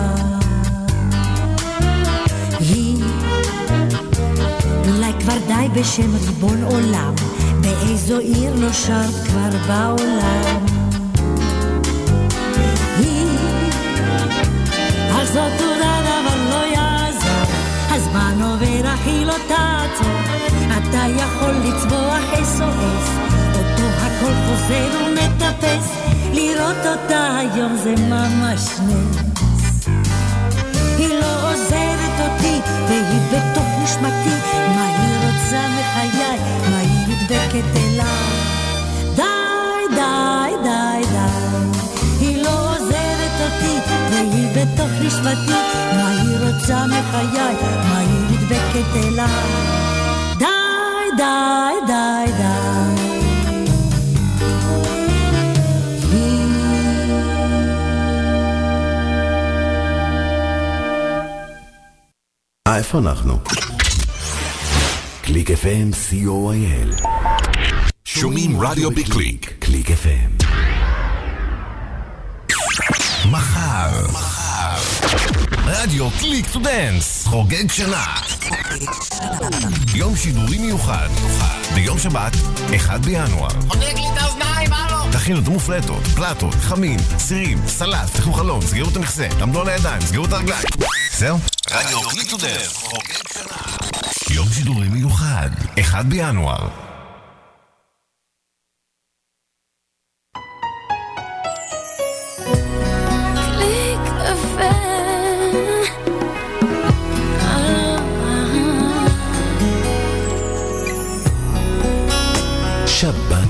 היא, אולי כבר די בשם ריבון עולם, באיזו עיר לא שרת כבר בעולם. היא, אך זאת תודה אבל לא יעזור, הזמן עובר היא לא תעצור, אתה יכול לצבוח SOS, אותו הכל חוזר ומטפס. לראות אותה היום זה ממש נס. היא לא עוזבת אותי, והיא בתוך נשמתי, מה היא רוצה מחיי, מה היא נדבקת אליי. די, די, די, די. היא לא עוזבת אותי, והיא בתוך נשמתי, מה היא רוצה מחיי, מה היא נדבקת אליי. די, די, די, איפה אנחנו? Click FM, co.il. שומעים רדיו בקליק. Click FM. מחר. רדיו Click To Dance, חוגג שנה. יום שידורי מיוחד. ביום שבת, 1 בינואר. חונק לי את האוזניים, הלו! תכינו את המופלטות, פלטות, חמין, סירים, סלט, פתחו חלון, סגרו את המכסה, עמדו על הידיים, סגרו את הרגליים. זהו? רדיו Click To Dance, חוגג שנה. יום שידורי מיוחד, 1 בינואר.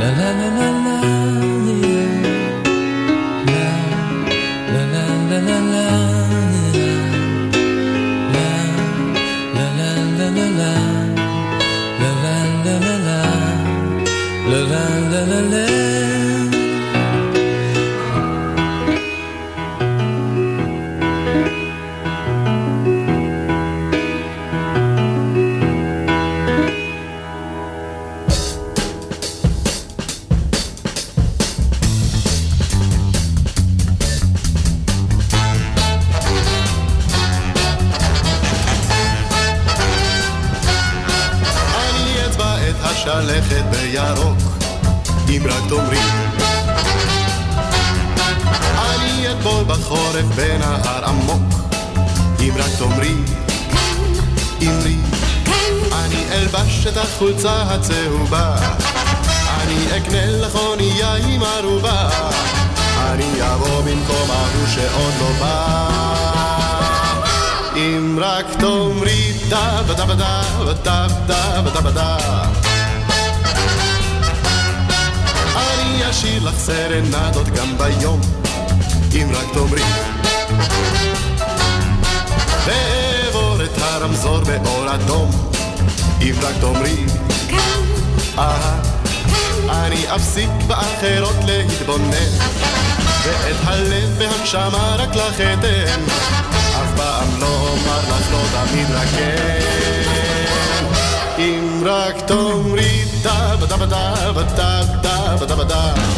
la la la la. להראות לך אתן, אף פעם לא אומר לך לא תמיד רק כן. אם רק תאמרי דה בדה בדה בדה בדה בדה בדה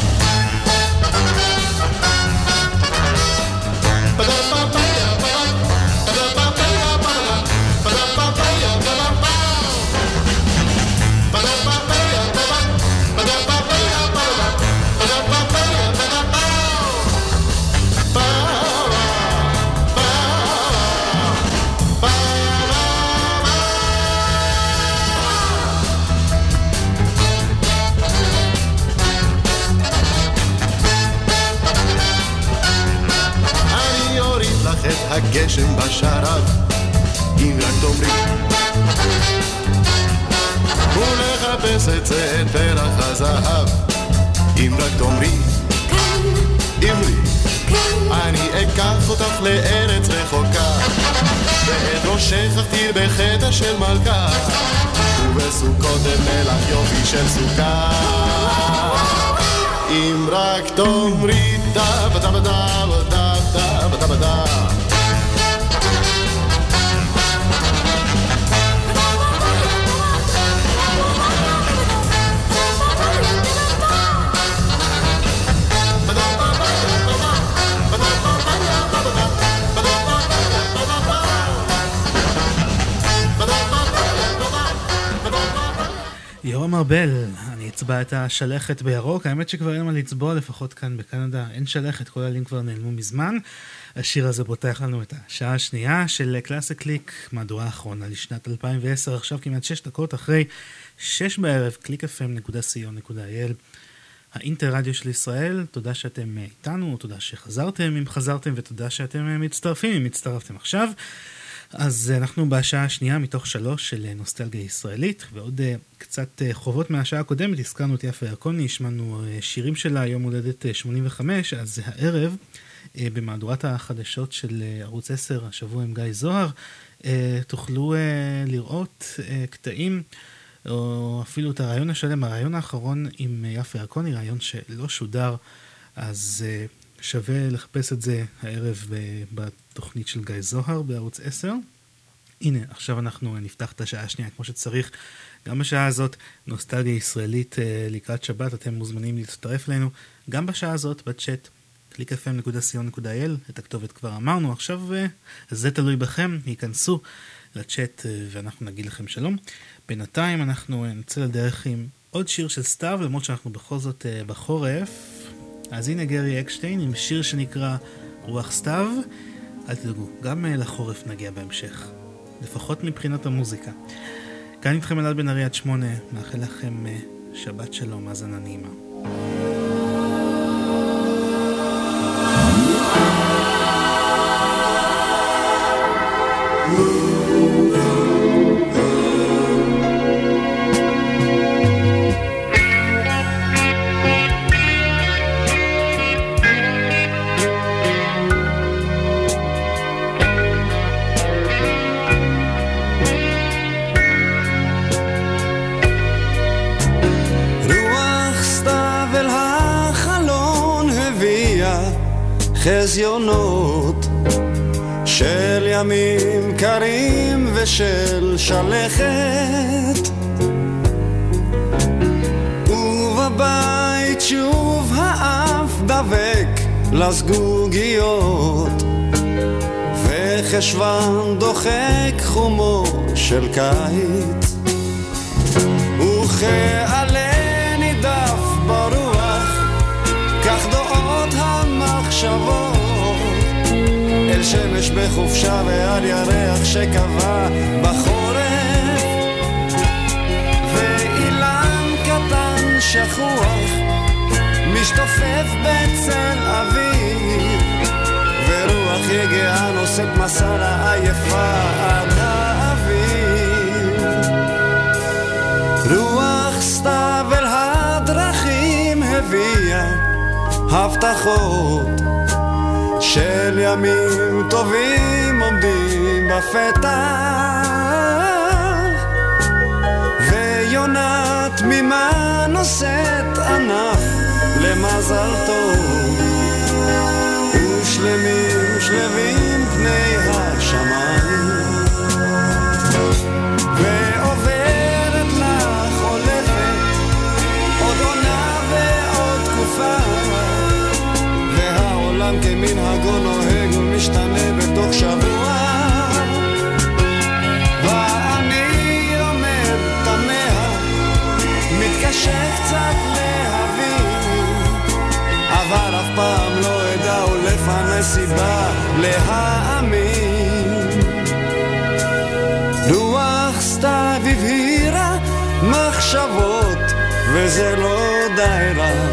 השלכת בירוק, האמת שכבר אין מה לצבוע, לפחות כאן בקנדה אין שלכת, כל העלים כבר נעלמו מזמן. השיר הזה פותח לנו את השעה השנייה של קלאסי קליק, מהדורה האחרונה לשנת 2010, עכשיו כמעט 6 דקות אחרי 6 בערב, www.clickfm.co.il האינטר-רדיו של ישראל, תודה שאתם איתנו, תודה שחזרתם אם חזרתם, ותודה שאתם מצטרפים אם הצטרפתם עכשיו. אז אנחנו בשעה השנייה מתוך שלוש של נוסטלגיה ישראלית, ועוד uh, קצת חובות מהשעה הקודמת, הזכרנו את יפה ירקוני, השמענו שירים שלה, יום הולדת uh, 85, אז הערב, uh, במהדורת החדשות של ערוץ 10, השבוע עם גיא זוהר, תוכלו לראות קטעים, או אפילו את הרעיון השלם, הרעיון האחרון עם יפה ירקוני, רעיון שלא שודר, אז... שווה לחפש את זה הערב בתוכנית של גיא זוהר בערוץ 10. הנה, עכשיו אנחנו נפתח את השעה השנייה כמו שצריך. גם בשעה הזאת, נוסטלגיה ישראלית אה, לקראת שבת, אתם מוזמנים להצטרף אלינו. גם בשעה הזאת, בצ'אט, www.clickfm.co.il, את הכתובת כבר אמרנו, עכשיו אה, זה תלוי בכם, היכנסו לצ'אט אה, ואנחנו נגיד לכם שלום. בינתיים אנחנו נצא לדרך עם עוד שיר של סתיו, למרות שאנחנו בכל זאת בחורף. אז הנה גרי אקשטיין עם שיר שנקרא רוח סתיו. אל תדאגו, גם אה, לחורף נגיע בהמשך, לפחות מבחינת המוזיקה. כאן איתכם אלעד בן ארי עד שמונה, מאחל לכם אה, שבת שלום, האזנה נעימה. חזיונות של ימים קרים ושל שלכת. ובבית שוב האף דבק לזגוגיות וחשוון דוחק חומו של קיץ. וכעלה המחשבות אל שמש בחופשה ועל ירח שקבע בחורף. ואילן קטן שכוח משתופף בצל אביב ורוח יגעה נושאת מסע לעייפה עד האביב רוח סתיו אל הדרכים הביאה הבטחות של ימים טובים עומדים בפתח. ויונה תמימה נושאת ענף? למזל טוב כמנהגו נוהג ומשתנה בתוך שבוע. ואני עומד תמה מתקשה קצת להבין. אבל אף פעם לא אדע ולפני סיבה להאמין. רוח סתיו הבהירה מחשבות וזה לא די רע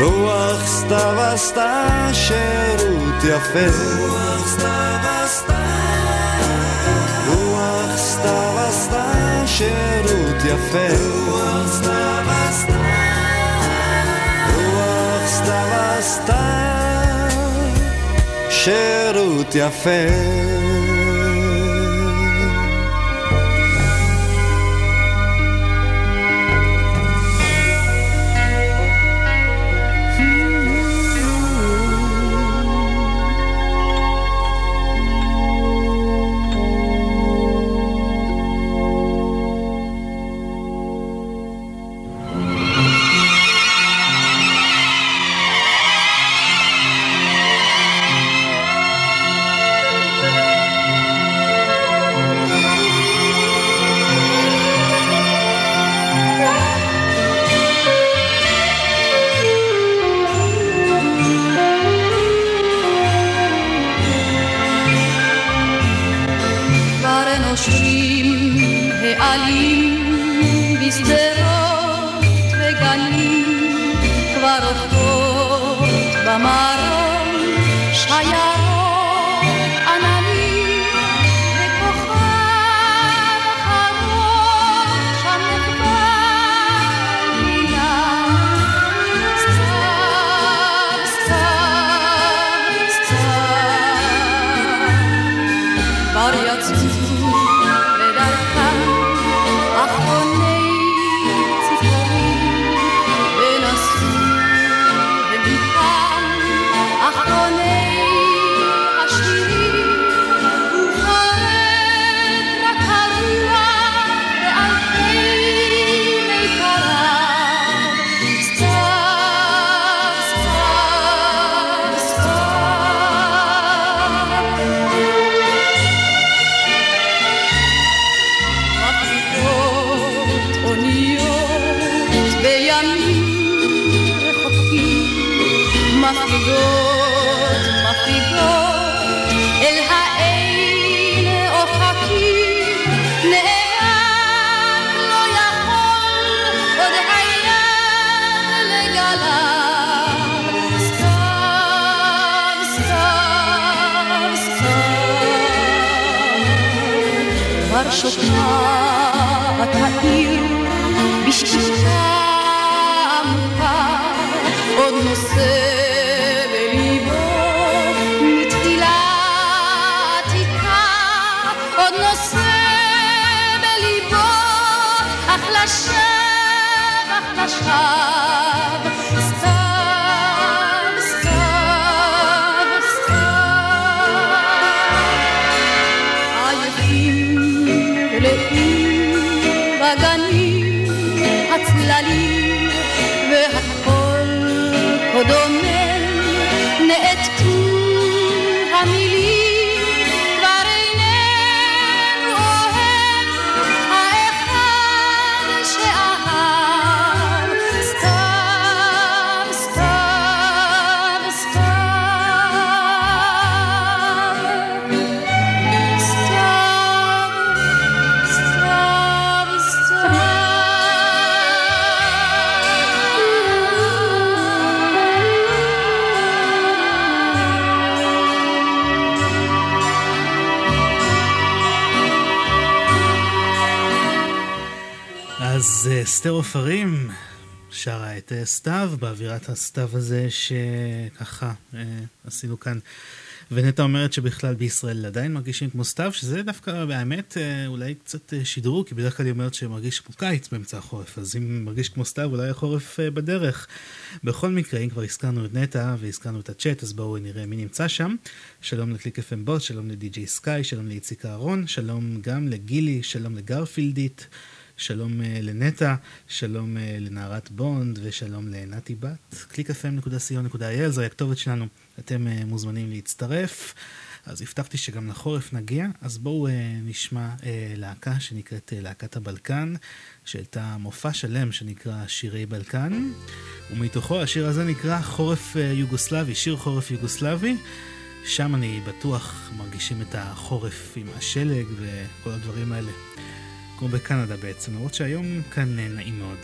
רוח סתיו עשתה שירות יפה. רוח סתיו עשתה. רוח סתיו עשתה שירות יפה. רוח סתיו עשתה. רוח סתיו עשתה שירות יפה אסתר עופרים שרה את אה, סתיו באווירת הסתיו הזה שככה אה, עשינו כאן. ונטע אומרת שבכלל בישראל עדיין מרגישים כמו סתיו, שזה דווקא באמת אה, אולי קצת אה, שידרו, כי בדרך כלל היא אומרת שמרגיש כמו קיץ באמצע החורף, אז אם מרגיש כמו סתיו אולי החורף בדרך. בכל מקרה, אם כבר הזכרנו את נטע והזכרנו את הצ'אט, אז בואו נראה מי נמצא שם. שלום לקליק FM בוט, שלום לדי.ג'יי סקאי, שלום לאיציק אהרון, שלום גם לגילי, שלום לגרפילדית. שלום אה, לנטע, שלום אה, לנערת בונד ושלום לנתי בת. www.clickfm.co.il זוהי הכתובת שלנו, אתם אה, מוזמנים להצטרף. אז הבטחתי שגם לחורף נגיע, אז בואו נשמע להקה שנקראת להקת הבלקן, שהעלתה מופע שלם שנקרא שירי בלקן, ומתוכו השיר הזה נקרא חורף יוגוסלבי, שיר חורף יוגוסלבי. שם אני בטוח מרגישים את החורף עם השלג וכל הדברים האלה. כמו בקנדה בעצם, למרות שהיום כאן נעים מאוד.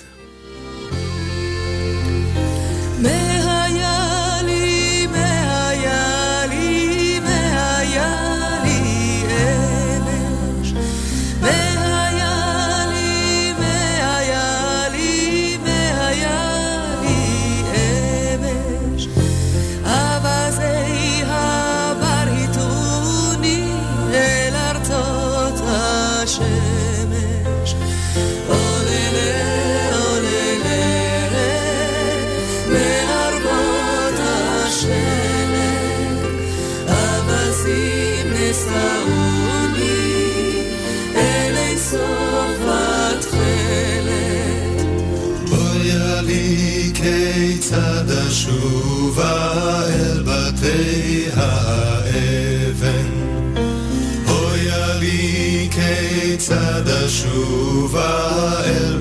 כיצד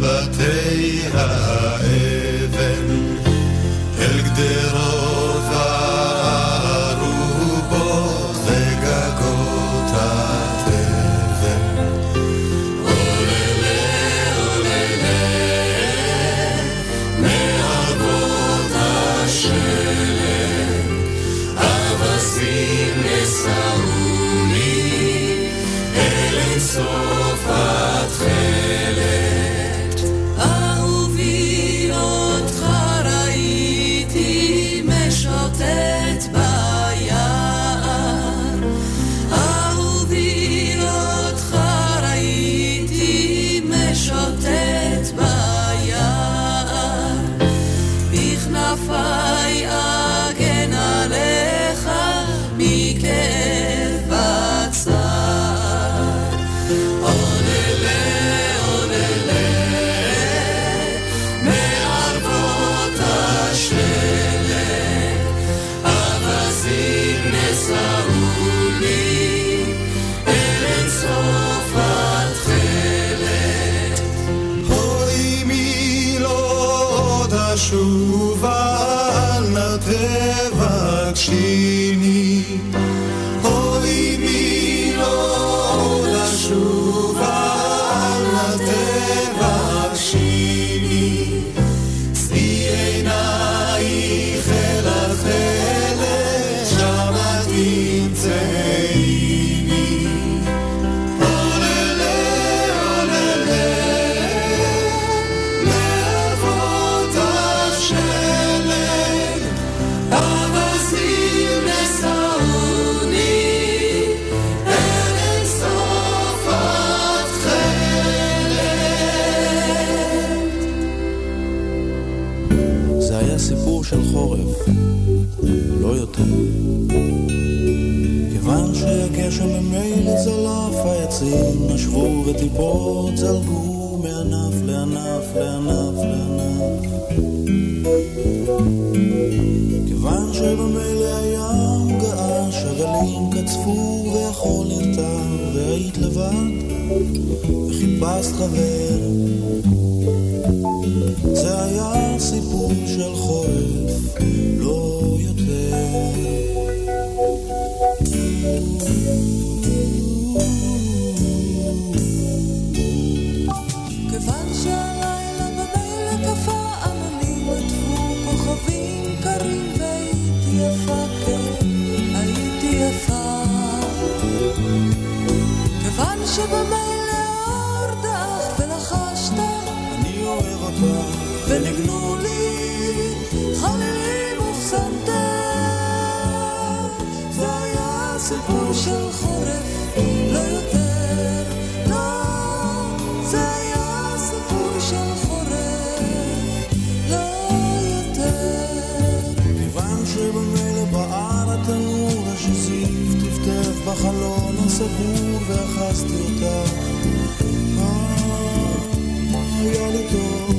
וחיפשת חבר. זה היה סיפור של חורף, לא יותר. כיוון שהלילה במילא קפא עננים עטפו כוכבים קרים והייתי יפה, כן, הייתי יפה. כיוון שבמילא סיפור של חורף, לא יותר. לא, זה היה סיפור של חורף, לא יותר. כיוון שבמילא בער התנור, השזיף טפטף בחלון הסגור ואחזתי אותך. אה, היה לי טוב.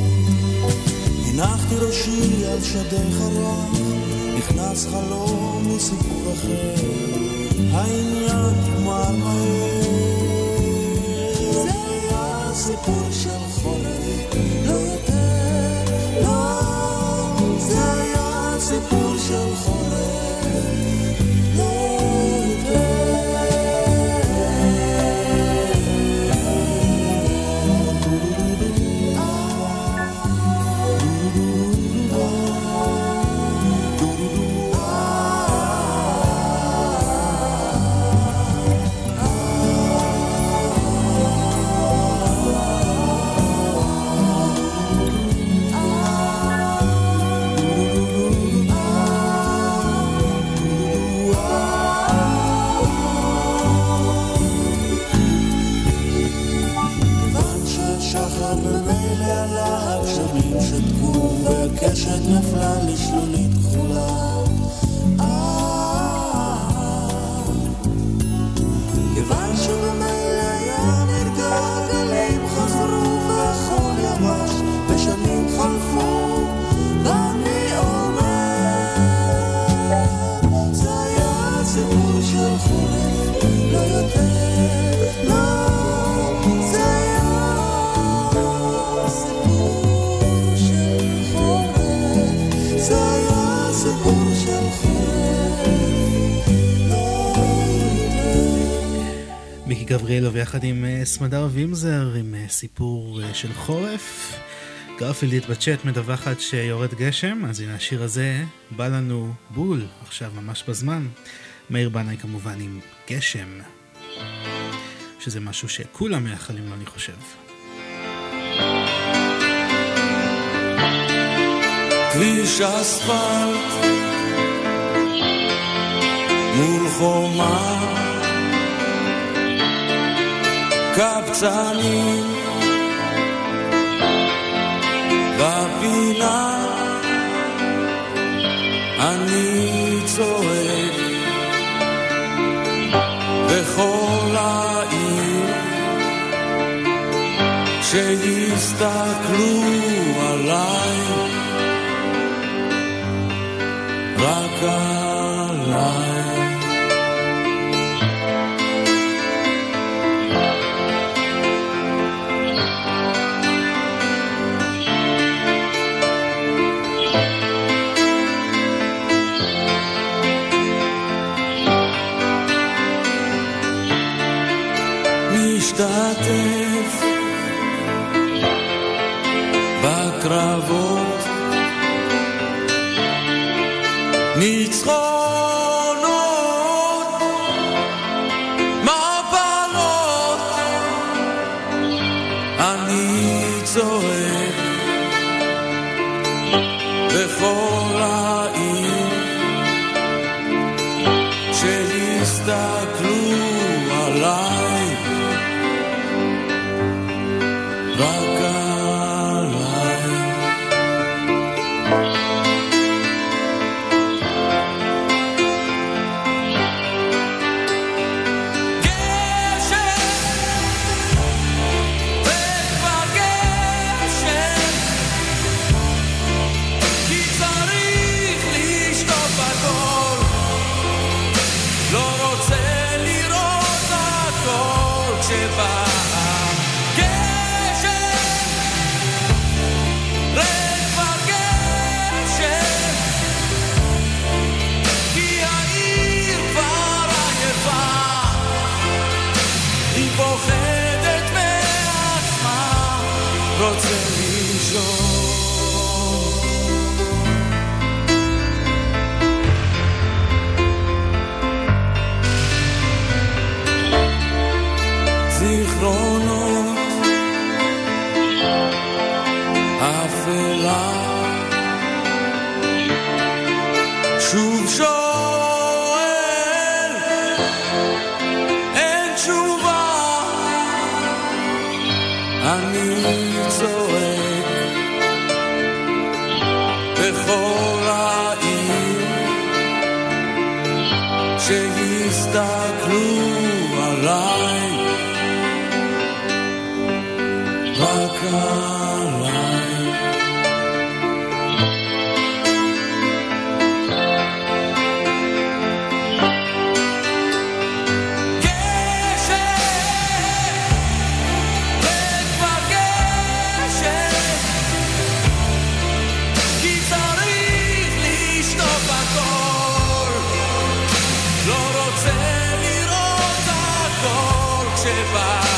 הנחתי ראשי על שדי חרם, נכנס חלום מסיפור אחר. העניין נגמר מהר. זה no flow. מיקי גבריאלוב יחד עם אה, סמדר וימזר עם אה, סיפור אה, של חורף. גרפילדית בצ'אט מדווחת שיורד גשם, אז הנה השיר הזה בא לנו בול, עכשיו ממש בזמן. מאיר בנאי כמובן עם גשם, שזה משהו שכולם מייחלים לו אני חושב. כביש אספלט מול חומה קבצנים בפינה אני צועק בכל העיר שיסתכלו ברוכים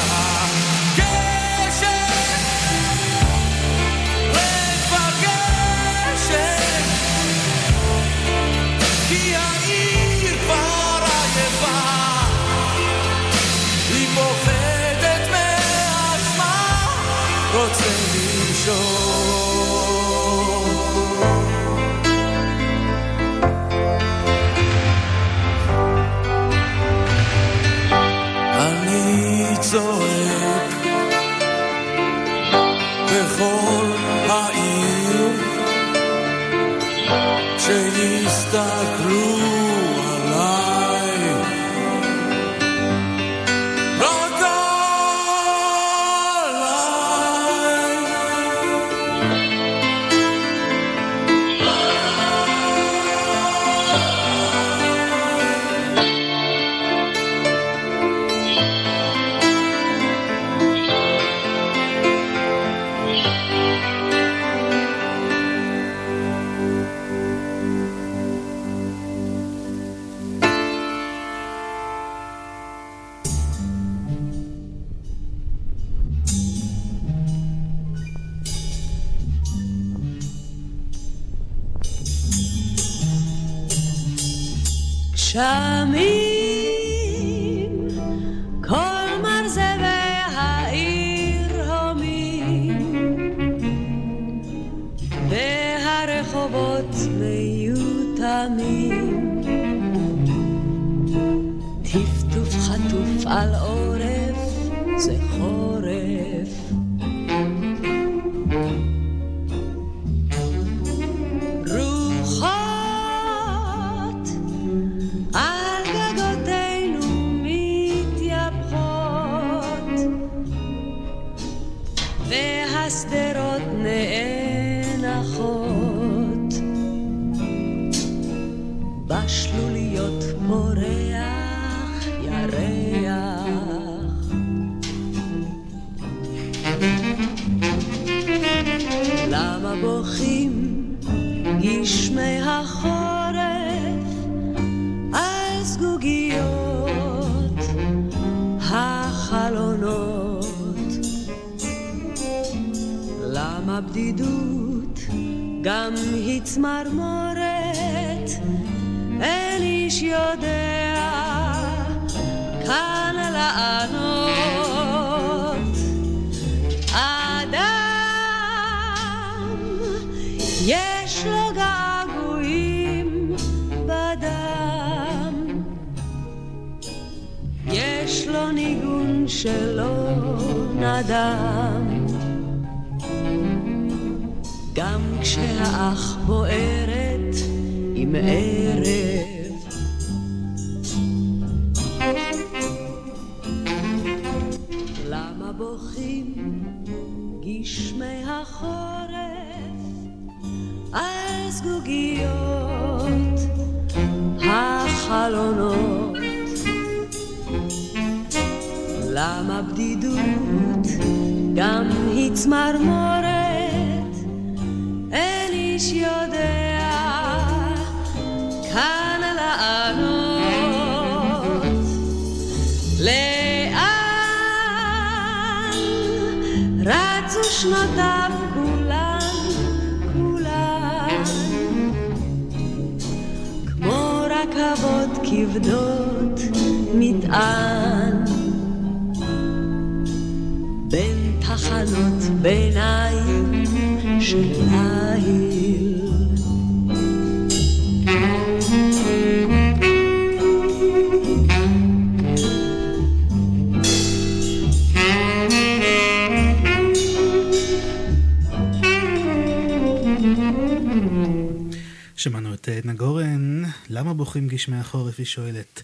גשמי החורף? היא שואלת.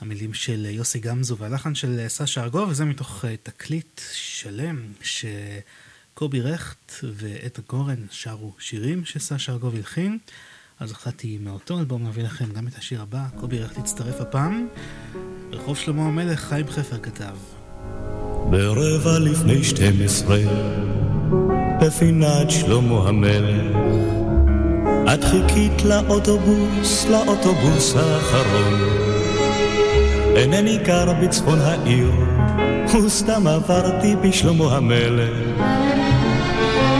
המילים של יוסי גמזו והלחן של סשה ארגוב, וזה מתוך אה, תקליט שלם שקובי רכט ואתה גורן שרו שירים שסשה ארגוב הלחין. אז החלטתי מאותו אלבום להביא לכם גם את השיר הבא, קובי רכט הצטרף הפעם. רחוב שלמה המלך, חיים חפר כתב. ברבע לפני 12, בפינת שלמה המלך את חיכית לאוטובוס, לאוטובוס האחרון. אינני גר בצפון העיר, וסתם עברתי בשלמה המלך.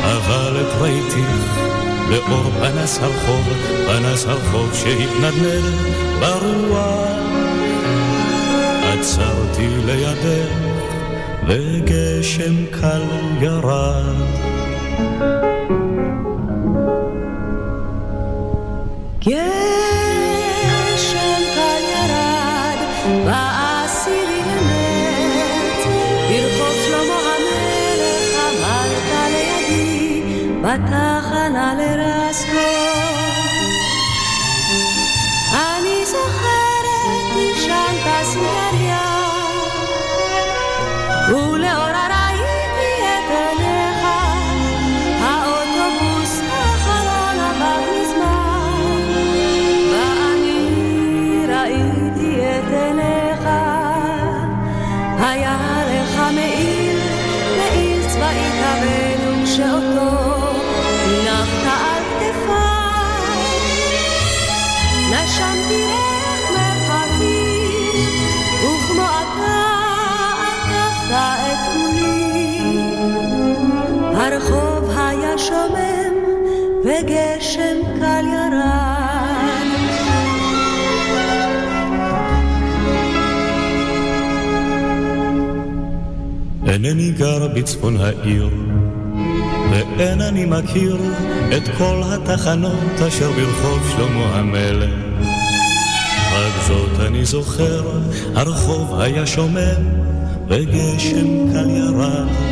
אבל את ראיתיך לאור פנס הרחוב, פנס הרחוב שהתנדנד ברוח. עצרתי לידך וגשם קל ירד. גשם קל ירד בעשירי למרץ, ברחוב שלמה המלך וגשם קל ירד. אינני גר בצפון העיר, ואין אני מכיר את כל התחנות אשר ברחוב שלמה המלך. רק זאת אני זוכר, הרחוב היה שומם, וגשם קל ירד.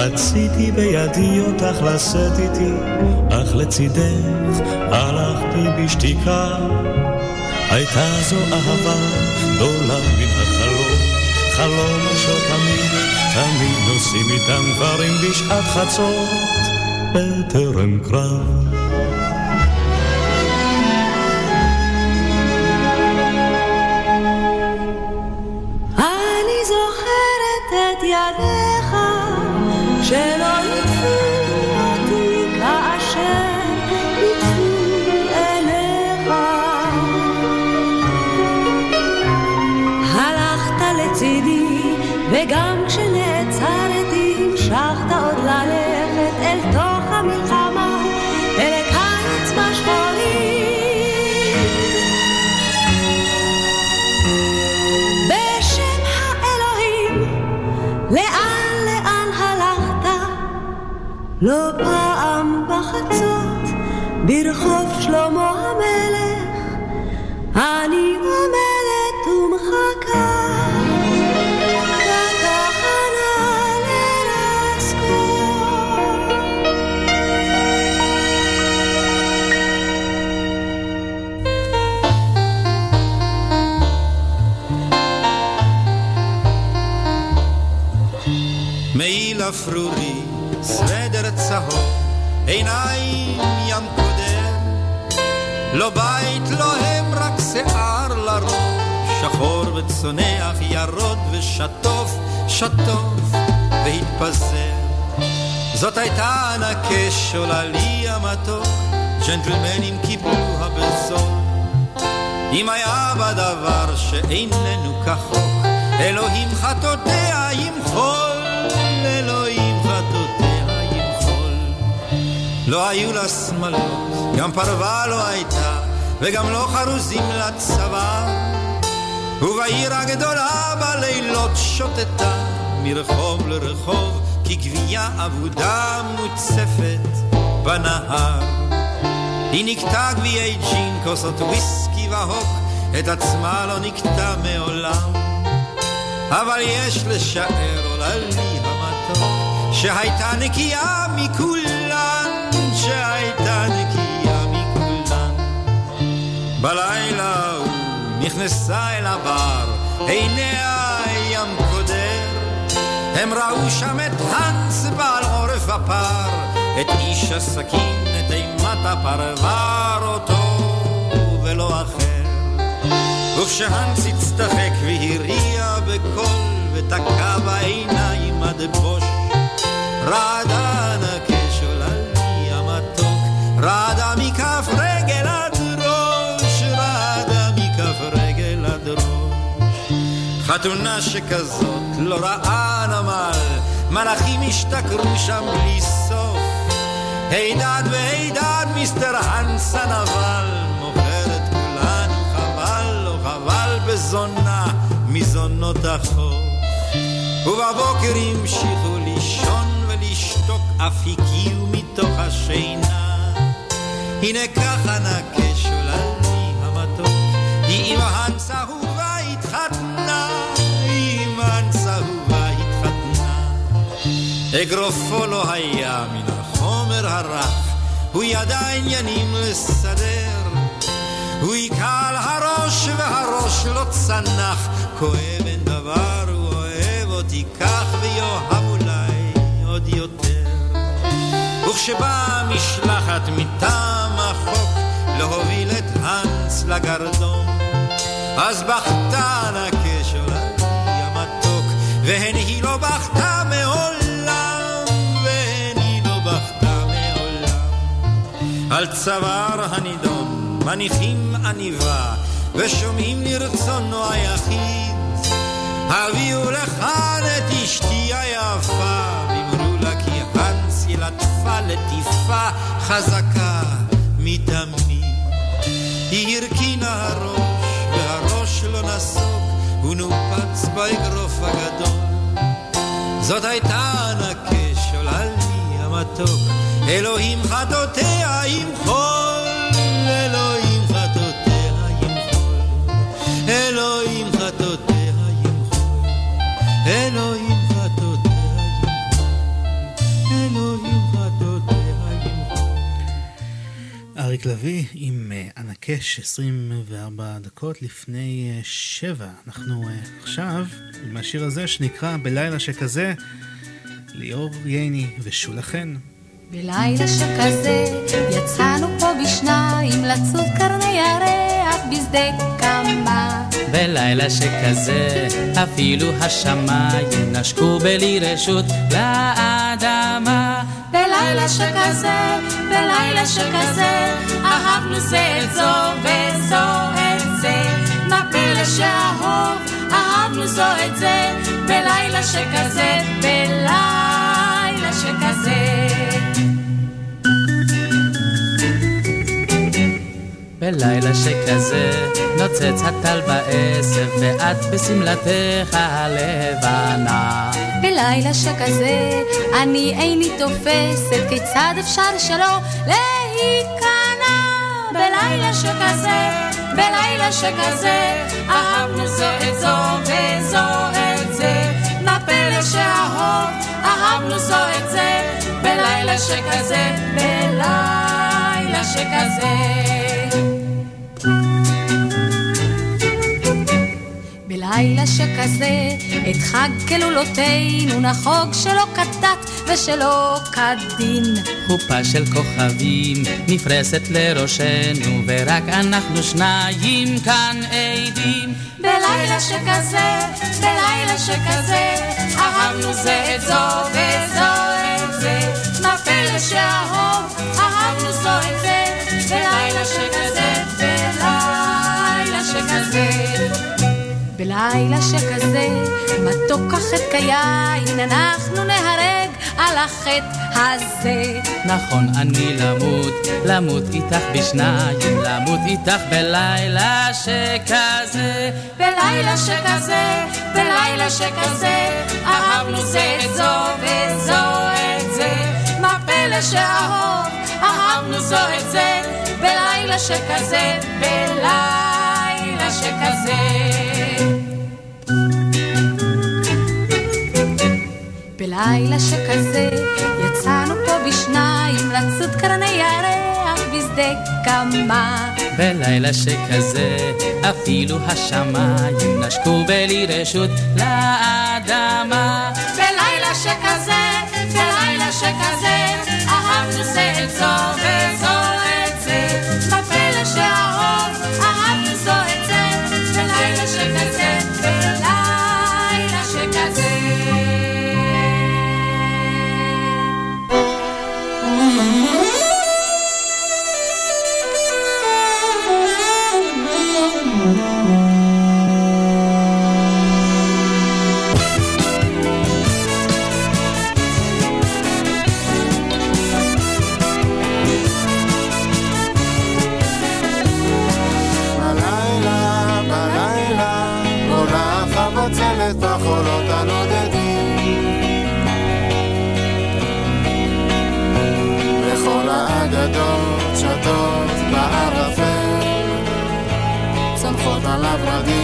רציתי בידי אותך לשאת איתי, אך לצידך הלכתי בשתיקה. הייתה זו אהבה גדולה מן החלום, חלום אשר תמיד, תמיד נוסעים איתם גברים בשעת חצות, בטרם קרב. שלא לא פעם בחצות, ברחוב שלמה לא בית, לא הם, רק שיער לראש, שחור וצונח, ירוד ושטוף, שטוף והתפזר. זאת הייתה ענקה שוללי המתוק, ג'נטלמנים קיבלוה בזול. אם היה בדבר שאיננו כחוק, אלוהים חטאותיה ימחול, אלוהים חטאותיה ימחול. לא היו לה שמלות, גם פרווה לא הייתה, וגם לא חרוזים לצבא. ובעיר הגדולה בלילות שוטטה, מרחוב לרחוב, כגבייה אבודה מוצפת בנהר. היא נקטה גביעי ג'ין, כוסות וויסקי והוק, את עצמה לא נקטה מעולם. אבל יש לשער עוללי המתוק, שהייתה נקייה מכולן, בלילה ההוא נכנסה אל הבר, עיניה ים קודר. הם ראו שם את האנס בעל עורף הפר, את איש הסכין, את אימת הפרבר, אותו ולא אחר. וכשהנס הצטחק והריע בקול, ותקע בעיניים עד בוש, רעדה מכף רגל עד ראש, רעדה מכף רגל עד ראש. חתונה שכזאת לא ראה נמל, מלאכים השתכרו שם בלי סוף. הידד והידד מיסטר הנס הנבל, מוכר את כולנו חבל, לא חבל בזונה מזונות החוף. ובבוקר המשיכו לישון ולשתוק, אף הקיאו מתוך השינה. הנה ככה נקה אגרופו לא היה מן החומר הרך, הוא ידע עניינים לסדר. הוא יקל הראש והראש לא צנח, כואב אין דבר, הוא אוהב אותי כך ויאהב אולי עוד יותר. וכשבאה משלחת מטעם החוק להוביל את האנס לגרדום, אז בכתה נקש עולי המתוק, והן היא לא בכתה מעולם, והן היא לא בכתה מעולם. על צוואר הנידון מניחים עניבה, ושומעים לרצונו היחיד. הביאו לכאן את אשתי היפה, ואמרו לה כי הנס ילטפה לטיפה חזקה מתמיד. היא הרכינה הראש, והראש לא נסוג, הוא נופץ באגרוף הגדול. זאת הייתה נקש עוללי המתוק, אלוהים חטאותיה עם חול, אלוהים חטאותיה עם חול, אלוהים חטאותיה עם חול, אלוהים חטאותיה עם חול, אלוהים חטאותיה עם חול. אריק לביא עם ענקש, 24 דקות לפני אה, שבע. אנחנו אה, עכשיו עם השיר הזה שנקרא בלילה שכזה, ליאור ייני ושולה חן. בלילה שכזה יצאנו פה בשניים לצוד קרני ירח בשדה קמה. בלילה שכזה אפילו השמיים נשקו בלי רשות לאדמה. בלילה שכזה, בלילה שכזה, אהבנו זה את זו וזו את זה. מה פלא שאהוב, אהבנו זו את זה, בלילה שכזה, בלילה שכזה. בלילה שכזה נוצץ הטל בעשב ואת בשמלתך הלבנה. בלילה שכזה, אני איני תופסת כיצד אפשר שלא להיכנע. בלילה שכזה, בלילה שכזה, אהבנו זה את זו וזו את זה. מה פלא שאהוב, אהבנו זו את זה, בלילה שכזה, בלילה שכזה. בלילה שכזה, את חג כלולותינו נחוג שלא כדת ושלא כדין. חופה של כוכבים נפרסת לראשנו ורק אנחנו שניים כאן עדים. בלילה שכזה, בלילה שכזה, אהבנו זה את זו וזו את זה. מה פלא בלילה שכזה, מתוק החטא כיין, אנחנו נהרג על החטא הזה. נכון אני למות, למות איתך בשניים, למות איתך בלילה שכזה. בלילה שכזה, בלילה שכזה, אהבנו זה את זו וזו את זה. מה פלא שאהוב, אהבנו זו את זה, בלילה שכזה, בלילה שכזה. בלילה שכזה יצאנו פה בשניים לצוד קרני ירח בשדה קמה. בלילה שכזה אפילו השמיים נשקו בלי רשות לאדמה. בלילה שכזה, בלילה שכזה, אהבנו זה את זו וזו love, love de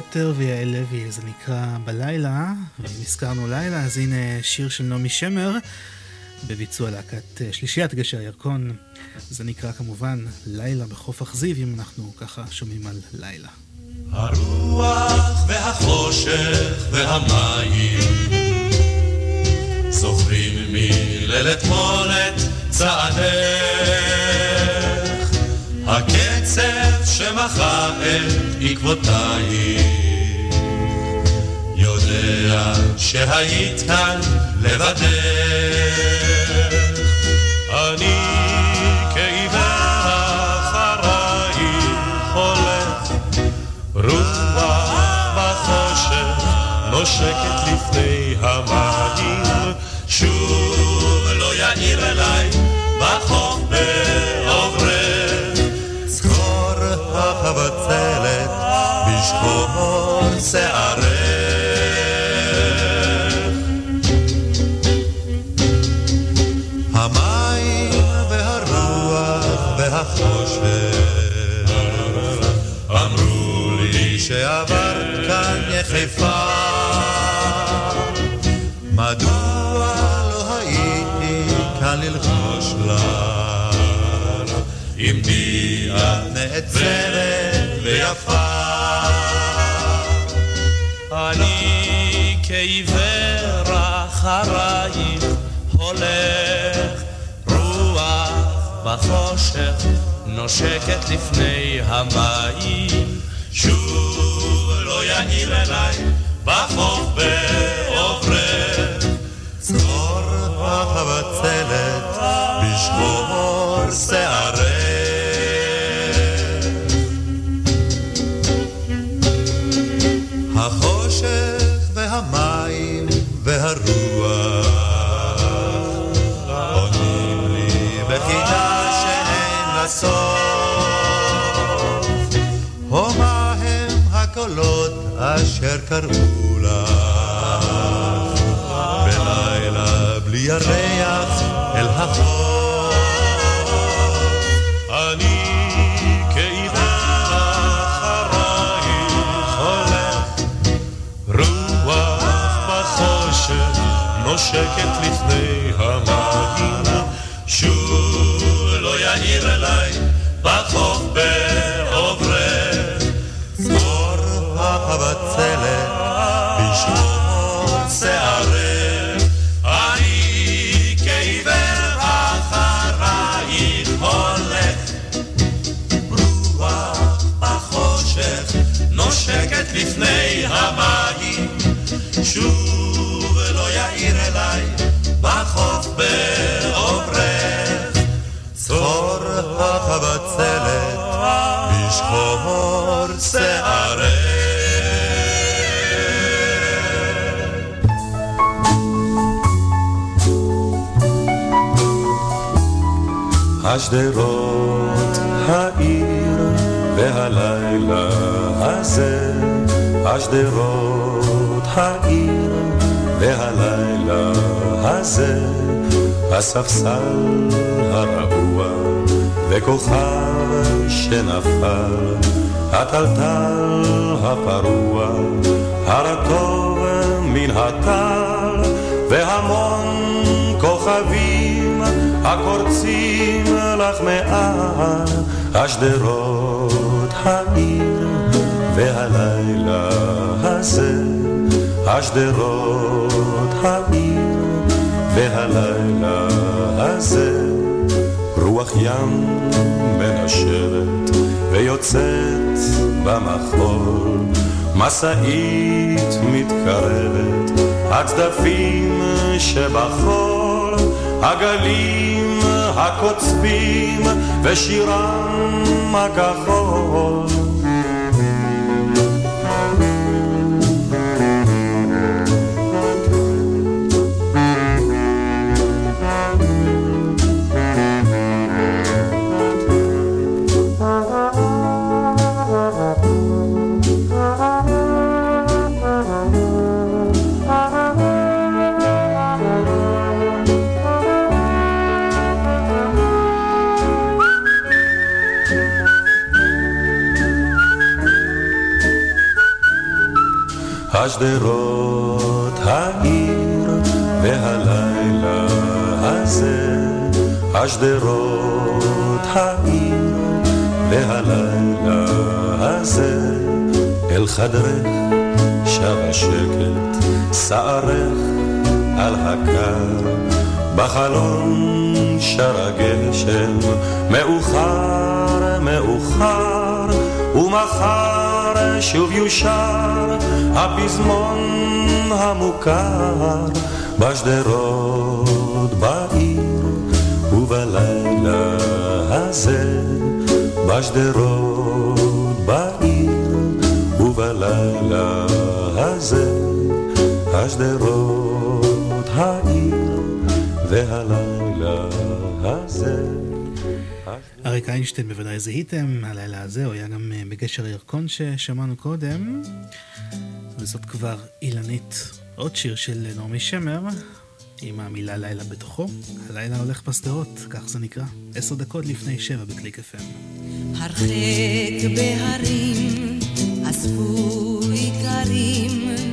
קלפטר ויעל לוי, זה נקרא בלילה, ואם הזכרנו לילה, אז הנה שיר של נעמי שמר, בביצוע להקת אה, שלישיית גשר ירקון. זה נקרא כמובן לילה בחוף אכזיב, אם אנחנו ככה שומעים על לילה. הרוח והחושך והמים זוכרים מליל אתמולת צעדיהם הקצב שמחה את עקבותייך יודע שהיית כאן לבדך. אני כעיוור אחרייך הולך. רוח בחושך נושקת לפני המים. שוב לא יאיר אליי בחושך. נופלת בשחור שערך. המים והרוח והחושך אמרו לי שעברת כאן יחפה מדוע לא הייתי כאן ללחוש לך אם בי את נעצרת אחרייך הולך, רוח בחושך נושקת לפני המים. שוב לא יאיר אליי בחוף בעוברך. זכור החבצלת בשחור שערך. קראו לך בלילה בלי ירח אל החוף. אני כעיוור אחרייך הולך, רוח בחושך נושקת לפני בחוף בעוברך. זכור החבצלת בשחור שערך. השדרות, העיר והלילה הזה, השדרות, העיר והלילה הזה, הספסל הרעוע וכוכב שנפל, הטלטל הפרוע, הרטוב מן הטל, והמון כוכבים הקורצים לך מעל השדרות העיר והלילה הזה השדרות העיר והלילה הזה רוח ים מנשבת ויוצאת במחול. משאית מתקרבת הצדפים שבחול הגלים הקוצבים ושירם הכחול השדרות, העיר והלילה הזה, השדרות, העיר והלילה הזה, אל חדרך שב השקט, שערך על הקר, בחלון שר הגשם, מאוחר, מאוחר, ומחר שוב יושר הפזמון המוכר בשדרות, בעיר ובלילה הזה, בשדרות, בעיר ובלילה הזה, השדרות, העיר והלילה הזה. אריק איינשטיין בוודאי זיהיתם, הלילה הזה, הוא היה גם אה, בגשר הירקון ששמענו קודם, וזאת כבר אילנית, עוד שיר של נעמי שמר, עם המילה לילה בתוכו. הלילה הולך בשדרות, כך זה נקרא. עשר דקות לפני שבע בקליק FM. הרחק בהרים אספו איכרים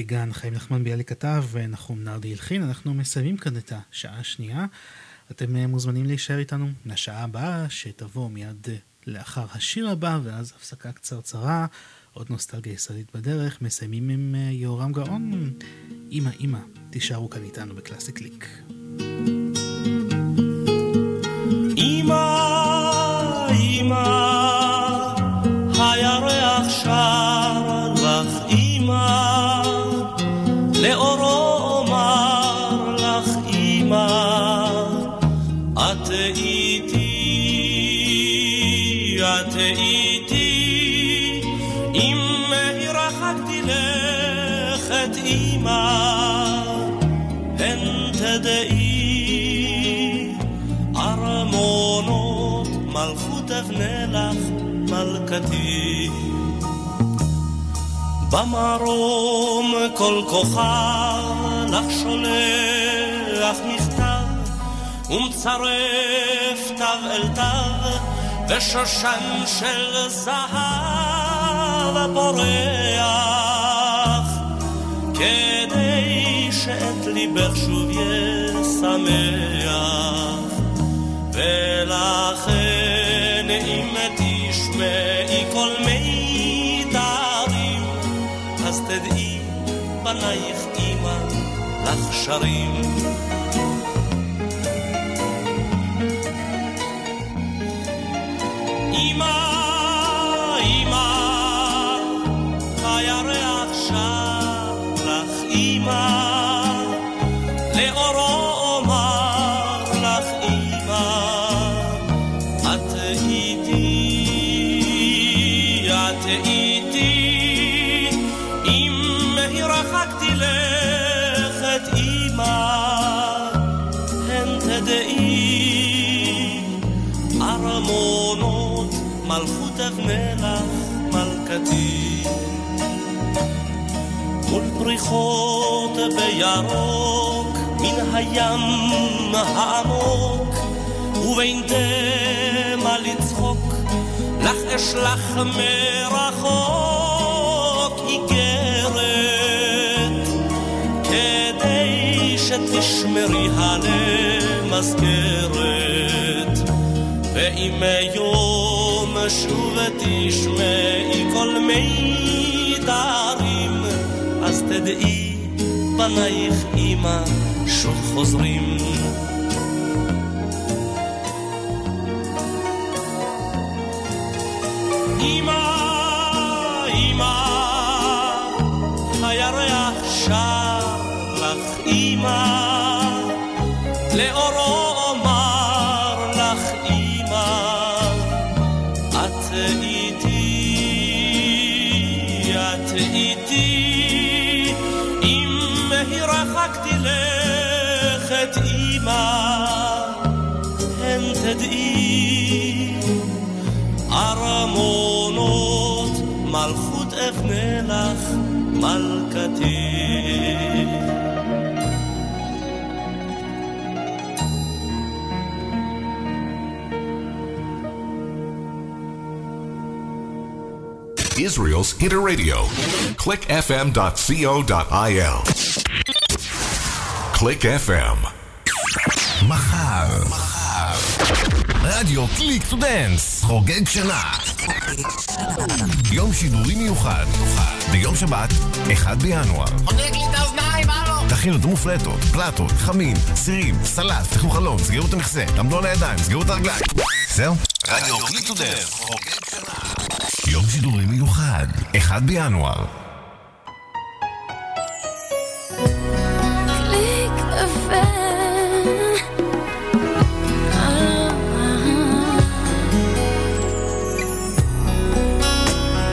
חזה, יש לי גן, חיים נחמן ביאליק כתב ונחום נרדי הלחין. אנחנו מסיימים כאן את השעה השנייה. אתם אה, מוזמנים להישאר איתנו לשעה הבאה, שתבוא מיד אה, לאחר השיר הבא, ואז הפסקה קצרצרה, עוד נוסטלגיה ישראלית בדרך, מסיימים עם אה, יהורם גאון. אמא, אמא, תישארו כאן איתנו בקלאסי קליק. במרום כל כוכב לך שולח מכתב ומצרף תו אל תו ושושן של זהב פורח כדי שאת ליבך שוב ישמח ולכן פנייך אימא, לך שרים. ארמונות מלכות אבנה לך מלכתי. מול פריחות בירוק מן הים העמוק ובין דמע לצחוק לך אשלח מרחוק איגרת כדי שתשמרי למזכרת ואם יום שוב תשמעי כל מיתרים אז תדעי בנייך אמא שוב חוזרים. אמא, Israel's Hit Radio. clickfm.co.il. Click FM. מחר. רדיו Click To Dance. חוגג שנה. יום שידורי מיוחד. ביום שבת, 1 בינואר. חוגג לי את האוזניים, הלו! תכינו את המופלטות, פלטות, חמין, סירים, סלט, פתחו חלון, סגרו את המכסה, תעמדו על הידיים, סגרו את הרגליים. זהו? רדיו Click To Dance. חוגג שנה. יום שידורי מיוחד, 1 בינואר.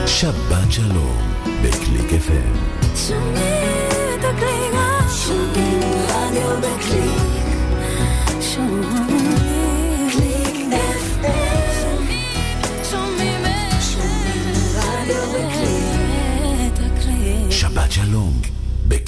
שבת שלום ב Click FM. שומעים את הקליק, שומעים רדיו בקליק. שומעים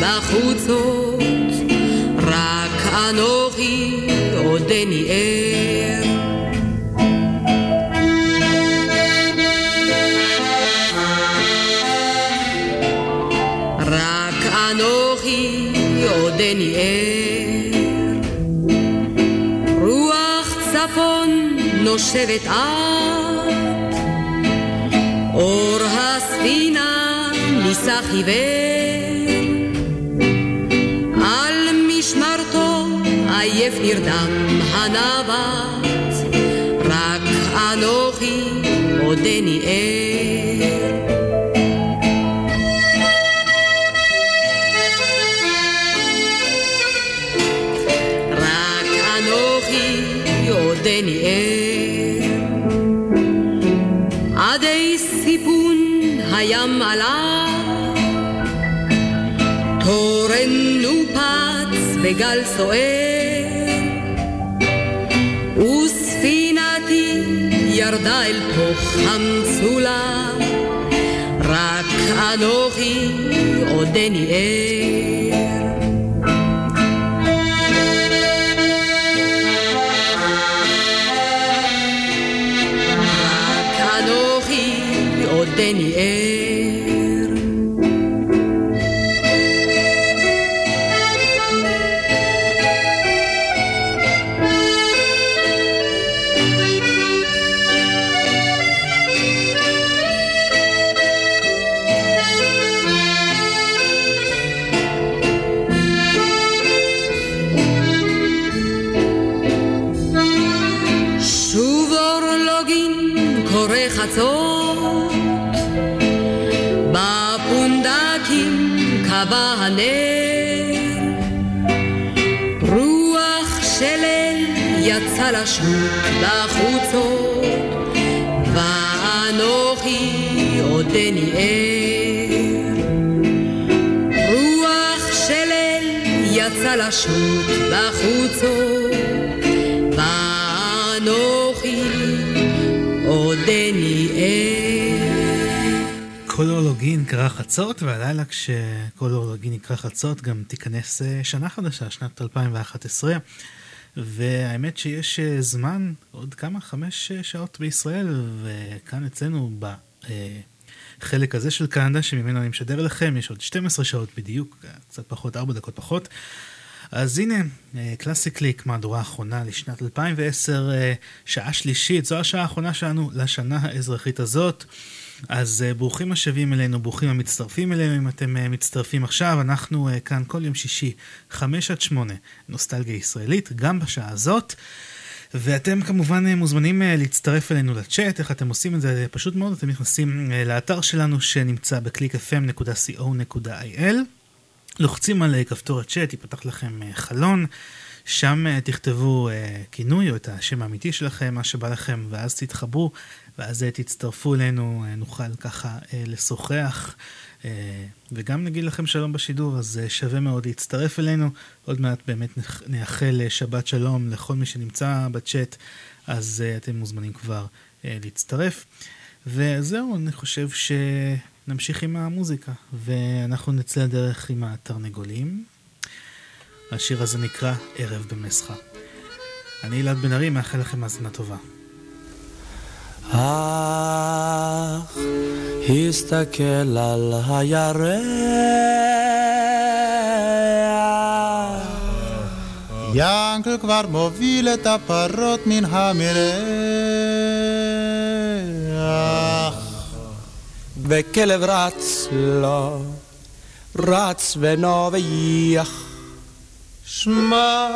בחוצות, רק אנוכי עודני ער. רק אנוכי עודני ער. רוח צפון נושבת את, אור הספינה נישא חיוור. עייף נרדם הנווט, רק אנוכי עודני ער. רק אנוכי עודני ער. עדי סיפון הים עלה, תורן נופץ בגל סוער, ירדה אל תוך המצולה, רק אנוכי עודני ער. חצות, בפונדקים קבע הנר, רוח של אל יצא לשוט בחוצות, ואנוכי עודני ער. רוח של אל יצא לשוט בחוצות, כל אורלוגין קרא חצות, והלילה כשכל אורלוגין יקרא חצות גם תיכנס אה, שנה חדשה, שנת 2011. והאמת שיש אה, זמן, עוד כמה, חמש אה, שעות בישראל, וכאן אצלנו בחלק הזה של קנדה, שממנו אני משדר לכם, יש עוד 12 שעות בדיוק, קצת פחות, 4 דקות פחות. אז הנה, קלאסי קליק, מהדורה האחרונה לשנת 2010, אה, שעה שלישית, זו השעה האחרונה שלנו לשנה האזרחית הזאת. אז uh, ברוכים השבים אלינו, ברוכים המצטרפים אלינו, אם אתם uh, מצטרפים עכשיו, אנחנו uh, כאן כל יום שישי, חמש עד שמונה, נוסטלגיה ישראלית, גם בשעה הזאת. ואתם כמובן מוזמנים להצטרף אלינו לצ'אט, איך אתם עושים את זה? פשוט מאוד, אתם נכנסים לאתר שלנו שנמצא ב-clickfm.co.il, לוחצים על כפתור הצ'אט, ייפתח לכם חלון. שם תכתבו כינוי או את השם האמיתי שלכם, מה שבא לכם, ואז תתחברו, ואז uh, תצטרפו אלינו, uh, נוכל ככה uh, לשוחח, וגם נגיד לכם שלום בשידור, אז שווה מאוד להצטרף אלינו. עוד מעט באמת נאחל שבת שלום לכל מי שנמצא בצ'אט, אז אתם מוזמנים כבר להצטרף. וזהו, אני חושב שנמשיך עם המוזיקה, ואנחנו נצא לדרך עם התרנגולים. השיר הזה נקרא ערב במסחר. אני אלעד בן ארי, מאחל לכם האזנה טובה. אך הסתכל על הירח. ינקל כבר מוביל את הפרות מן המרח וכלב רץ לו, רץ ונובח שמע,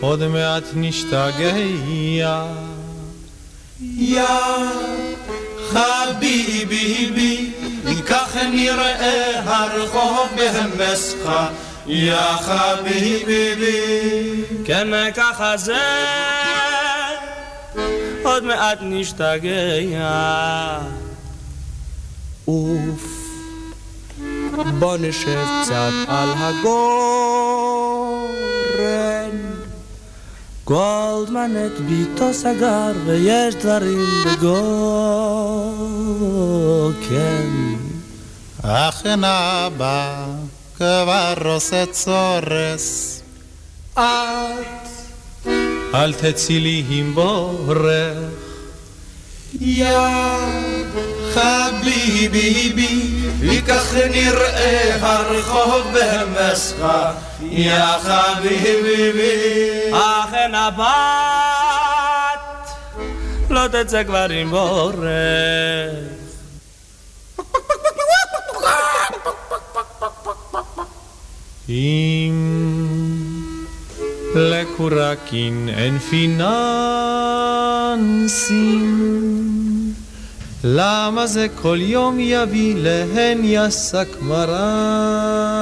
עוד מעט נשתגע. יא חביבי, כך נראה הרחוב בהמסך, יא חביבי. כן, ככה זה, עוד מעט נשתגע. אוף, בוא נשב קצת על הגורן. גולדמן את ביתו סגר, ויש דברים בגוקן. אכן אבא כבר עושה צורס. את אל תצאי לי עם בורך. יא חביבי, וכך נראה הרחוב במסחה. יא חביבי. אכן הבת לא תצא כבר עם בורך. אם לקורקין אין פיננסים, למה זה כל יום יביא להן יסק מרנסים?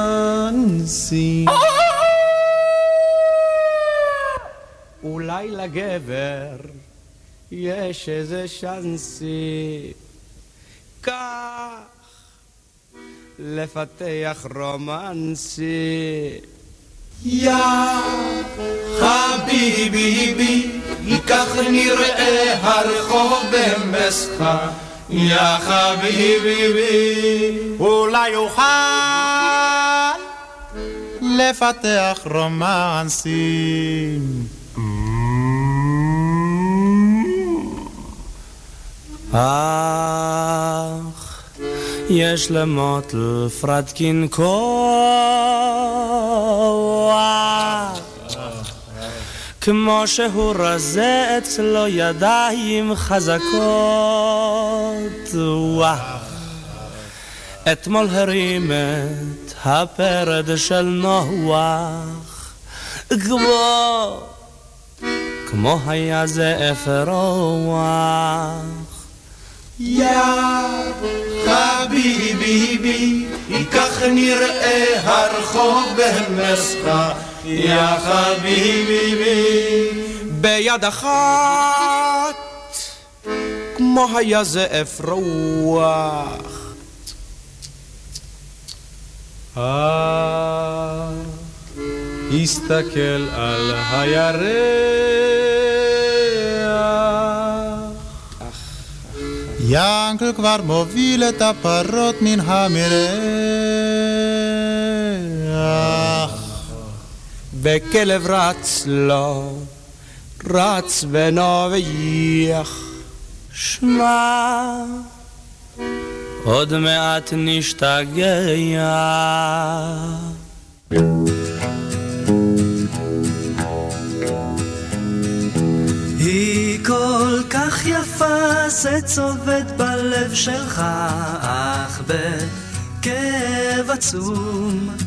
אולי לגבר יש איזה שאנסי כך לפתח רומנסי יא חביבי, כך נראה הרחוב במסחה. יא חביבי, אולי אוכל לפתח רומנסים. אך יש למוטל פרדקין כוח כמו שהוא רזה אצלו ידיים חזקות. וואו אתמול הרים את הפרד של נוח. כמו כמו היה זה אפרוח יא חביבי, כך נראה הרחוב במסחה. יא חביבי, ביד אחת כמו היה זה אפרוח אה, הסתכל על הירח. ינקל כבר מוביל את הפרות מן המרח. וכלב רץ לו, רץ ונובח. שמע, עוד מעט נשתגע. היא כל כך יפה, זה צובט בלב שלך, אך בכאב עצום.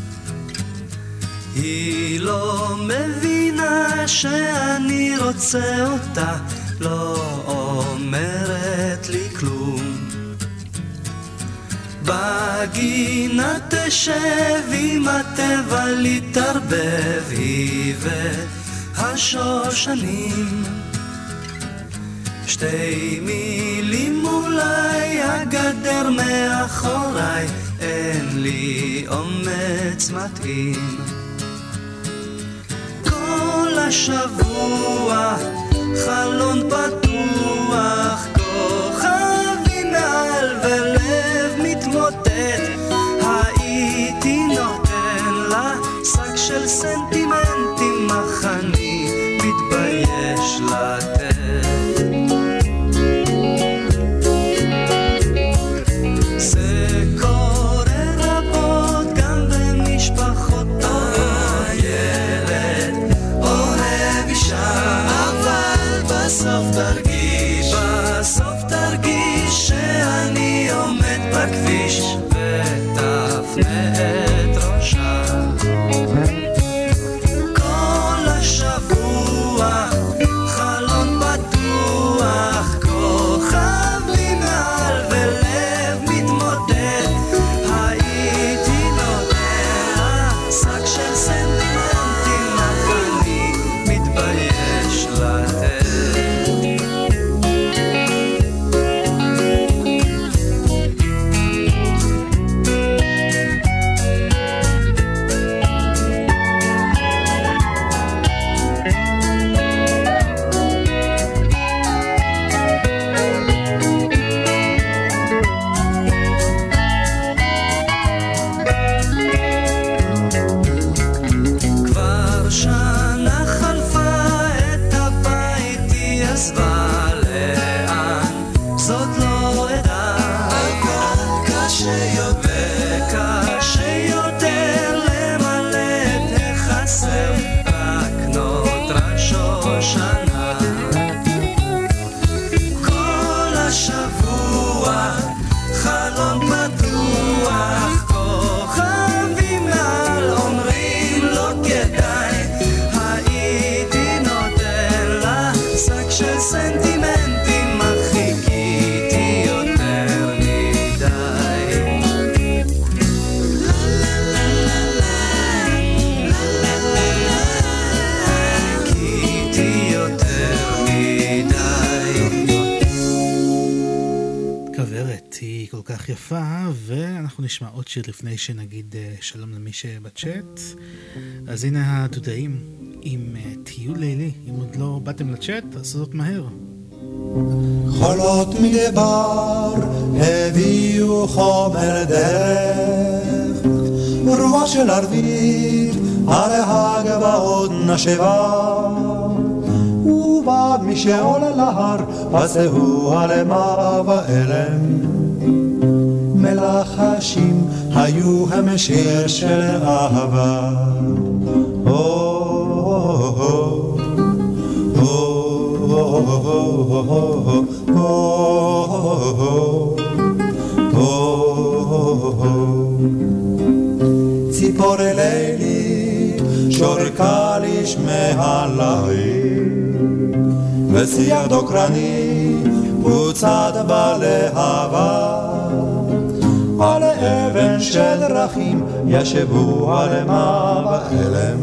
היא לא מבינה שאני רוצה אותה, לא אומרת לי כלום. בגינה תשב עם הטבע להתערבב, היא והשושנים. שתי מילים אולי הגדר מאחוריי, אין לי אומץ מתאים. כל השבוע חלון פתוח, כוכבים מעל ולב מתמוטט. הייתי נותן לה שק של סנטימנטים, יפה, ואנחנו נשמע עוד שיר לפני שנגיד אה, שלום למי שבצ'אט. אז הנה הדודאים עם אה, תהיו לילי, אם עוד לא באתם לצ'אט, תעשו זאת מהר. חולות מדבר הביאו חומר דרך, רוח של ערבית על הגבעות נשבה. ובעד מי שעולה להר, פסהו עלמה ואלם. מלחשים היו המשיר של אהבה. ציפור לילי שורקה לשמי הליל ושיח דוקרני הוצד בלהבה על אבן של דרכים ישבו עלמה באלם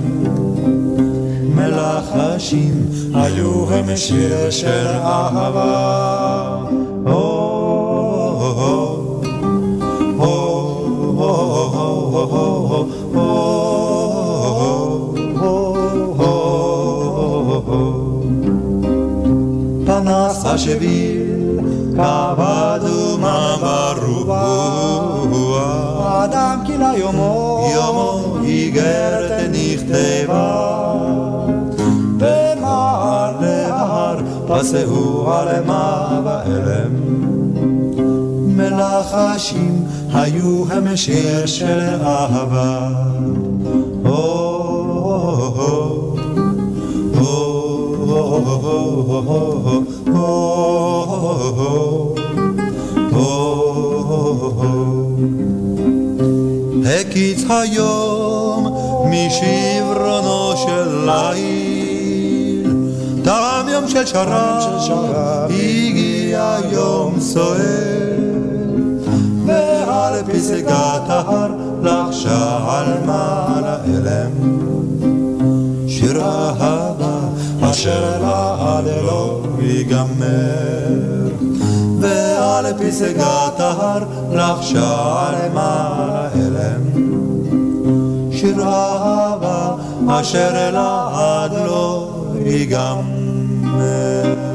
מלחשים היו הם שיר של אהבה. פנס כבד ומה ברוח. אדם כי ליומו, יומו איגרת נכתבה. במעל להר פסהו עלמה ואלם. מלחשים היו הם שיר של אהבה. הקיץ היום משברונו של ליל, טעם יום של שרב, הגיע יום סוער, ועל פסגת ההר לחשה על מעלה אלם. שיר אהבה אשר לעד לא ייגמר, ועל פסגת ההר לחשה על מעלה אלם. שיר אהבה אשר לעד לא ייגמר.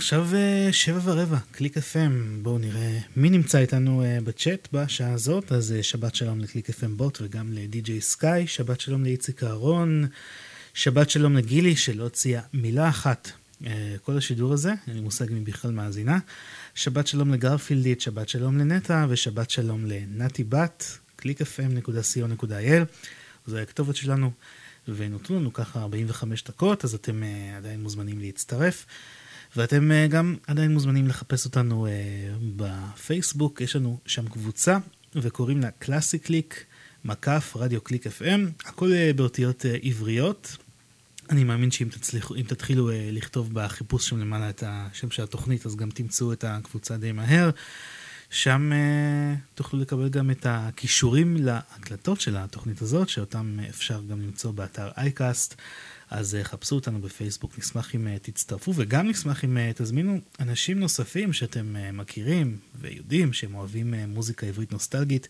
עכשיו אה, שבע ורבע, קליק FM, בואו נראה מי נמצא איתנו אה, בצ'אט בשעה הזאת, אז אה, שבת שלום לקליק FM בוט וגם לדי.ג'יי סקאי, שבת שלום לאיציק אהרון, שבת שלום לגילי שלא הוציאה מילה אחת כל השידור הזה, אין לי מושג מי בכלל מאזינה, שבת שלום לגרפילדית, שבת שלום לנטע ושבת שלום לנתי בת, www.clickfm.co.il, זו הכתובת שלנו. ונותרו לנו ככה 45 דקות, אז אתם עדיין מוזמנים להצטרף. ואתם uh, גם עדיין מוזמנים לחפש אותנו uh, בפייסבוק, יש לנו שם קבוצה, וקוראים לה קלאסי קליק, מקף, רדיו קליק FM, הכל uh, באותיות uh, עבריות. אני מאמין שאם תצליחו, אם תתחילו uh, לכתוב בחיפוש שם למעלה את השם של התוכנית, אז גם תמצאו את הקבוצה די מהר. שם uh, תוכלו לקבל גם את הכישורים להקלטות של התוכנית הזאת, שאותם אפשר גם למצוא באתר אייקאסט. אז uh, חפשו אותנו בפייסבוק, נשמח אם uh, תצטרפו, וגם נשמח אם uh, תזמינו אנשים נוספים שאתם מכירים ויודעים שהם אוהבים מוזיקה עברית נוסטלגית,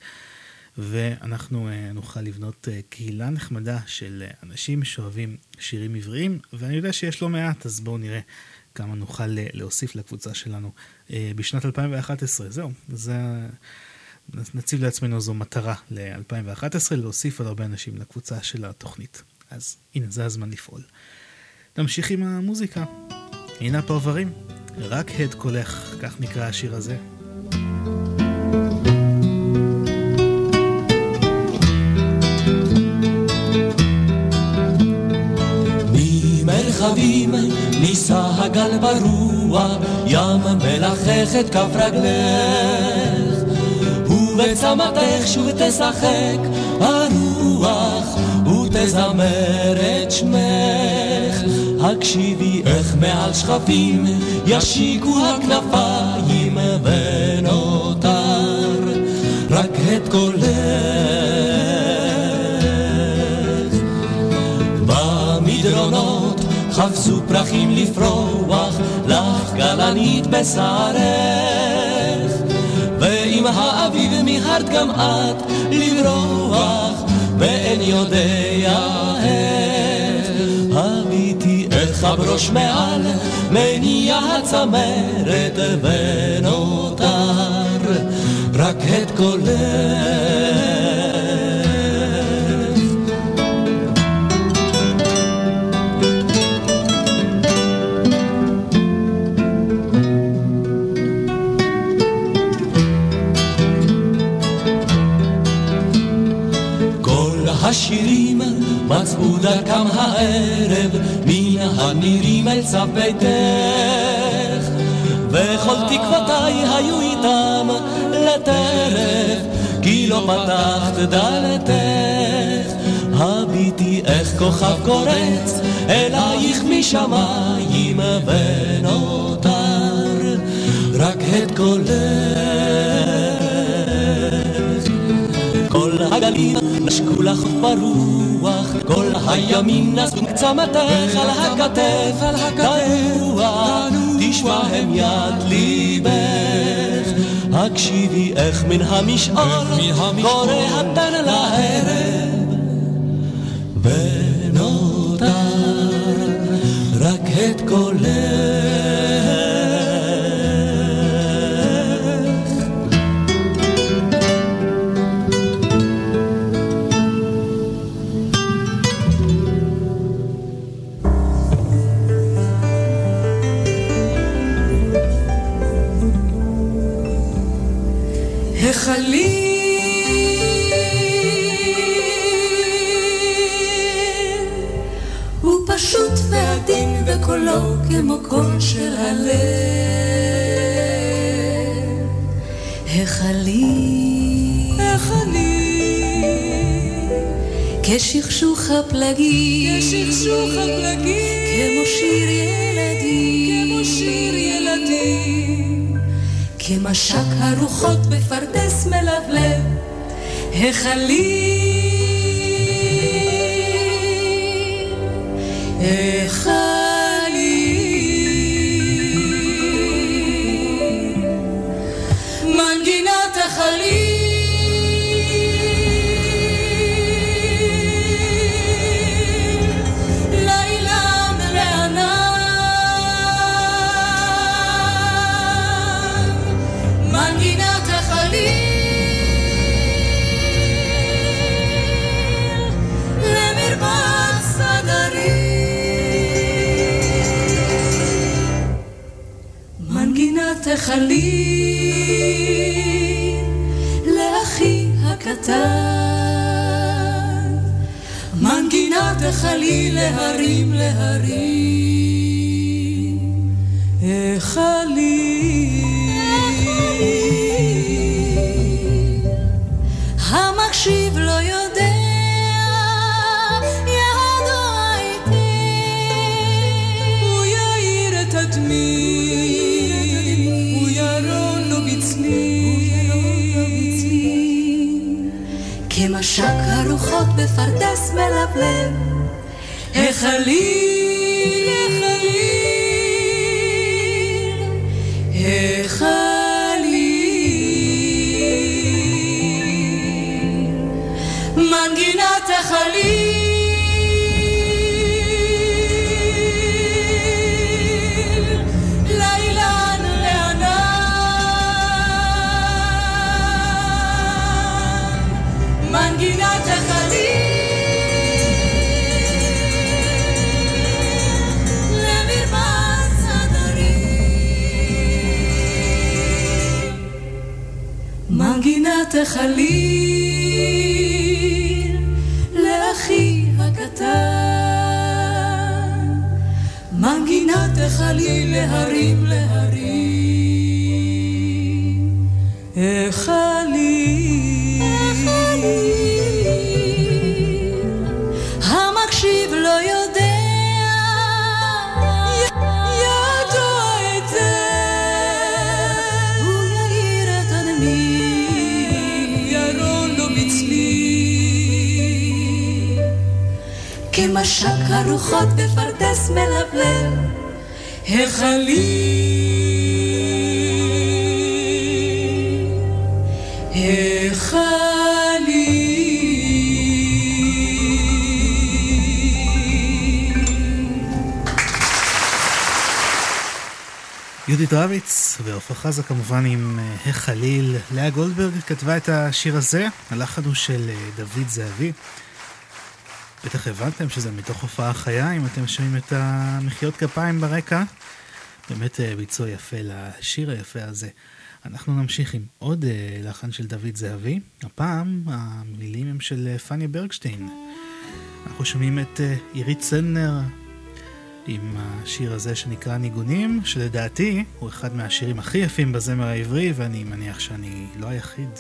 ואנחנו נוכל לבנות קהילה נחמדה של אנשים שאוהבים שירים עבריים, ואני יודע שיש לא מעט, אז בואו נראה. כמה נוכל להוסיף לקבוצה שלנו בשנת 2011. זהו, זה... נציב לעצמנו זו מטרה ל-2011, להוסיף עוד הרבה אנשים לקבוצה של התוכנית. אז הנה, זה הזמן לפעול. נמשיך עם המוזיקה. הנה הפרברים, רק הד קולך, כך נקרא השיר הזה. מרחבים נישא הגל ברוח, ים מלחך את כף רגלך. ובצמתך שוב תשחק הרוח, ותזמר את שמך. הקשיבי איך מעל שכפים ישיקו הכנפיים ונותר רק את קולך. במדרונות חפשו פרחים לפרוח, לך גלה תענית בשרך, ועם האביב מיהרת גם את לברוח, ואין יודע איך. הביטי איך הברוש מעל מניע הצמרת ונותר רק את קולך. מצאו דרכם הערב מן הנירים אל צו ביתך. וכל תקוותיי היו איתם לטרף כי לא פתחת דלתך. הביטי איך כוכב קורץ אלייך משמיים ונותר רק את קולך. כל הגלים נשקו לך ברוח, כל הימים נשאו צמתך על הכתף, על הכתף, תשמע הם יד ליבך. הקשיבי איך מן המשעול קורא התן לערב, ונותר רק את קולך. כמו קול של הלב. החליט, החליט, כשכשוך הפלגים, כשכשוך הפלגים, כמו שיר ילדים, כמו שיר ילדים, כמשק הרוחות בפרדס מלבלב, החליט, החליט יהודית רביץ ועופר חזה כמובן עם אה, החליל. לאה גולדברג כתבה את השיר הזה, הלחן הוא של אה, דוד זהבי. בטח הבנתם שזה מתוך הופעה חיה, אם אתם שומעים את המחיאות כפיים ברקע. באמת אה, ביצוע יפה לשיר היפה הזה. אנחנו נמשיך עם עוד לחן של דוד זהבי. הפעם המילים הם של פניה ברגשטיין. אנחנו שומעים את עירית צנר עם השיר הזה שנקרא ניגונים, שלדעתי הוא אחד מהשירים הכי יפים בזמר העברי, ואני מניח שאני לא היחיד.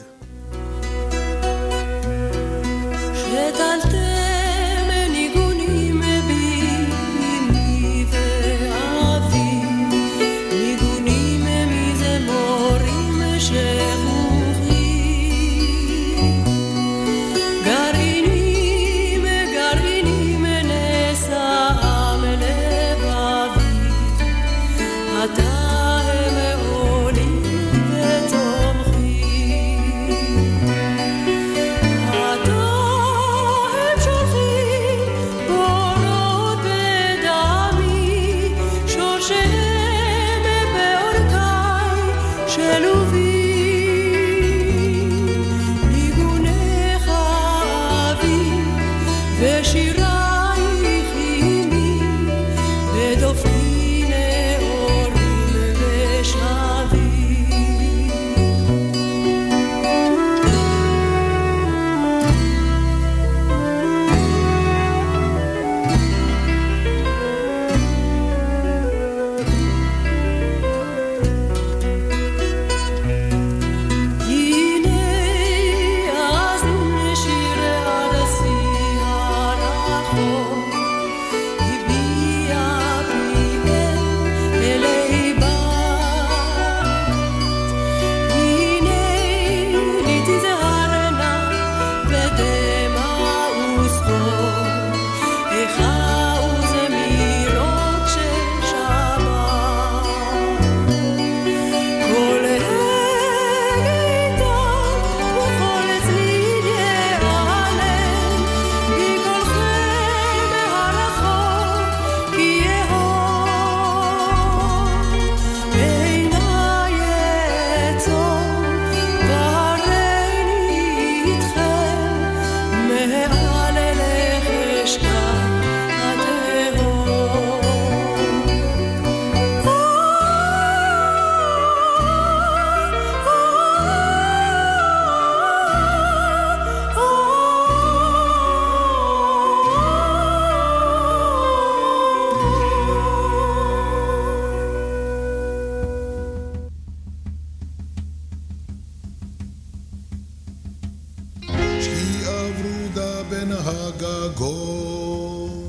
הגגות.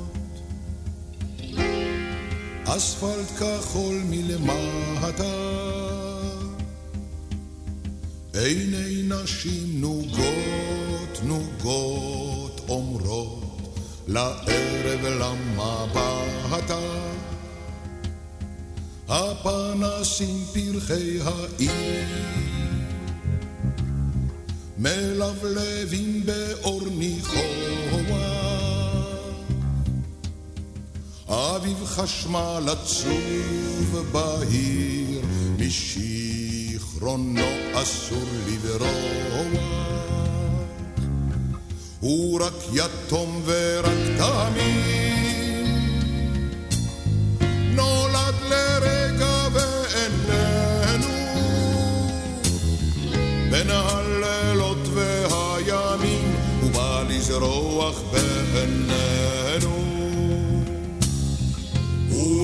אספלט כחול מלמטה, עיני נשים נוגות נוגות אומרות לערב למבטה. הפנסים פרחי העיר מלבלבים באור ניחור אביב חשמל עצוב בהיר, משיכרונו אסור לברוע. הוא רק יתום ורק תמים, נולד לרגע ואיננו, בין הלילות והימים, הוא בא לזרוח בהן.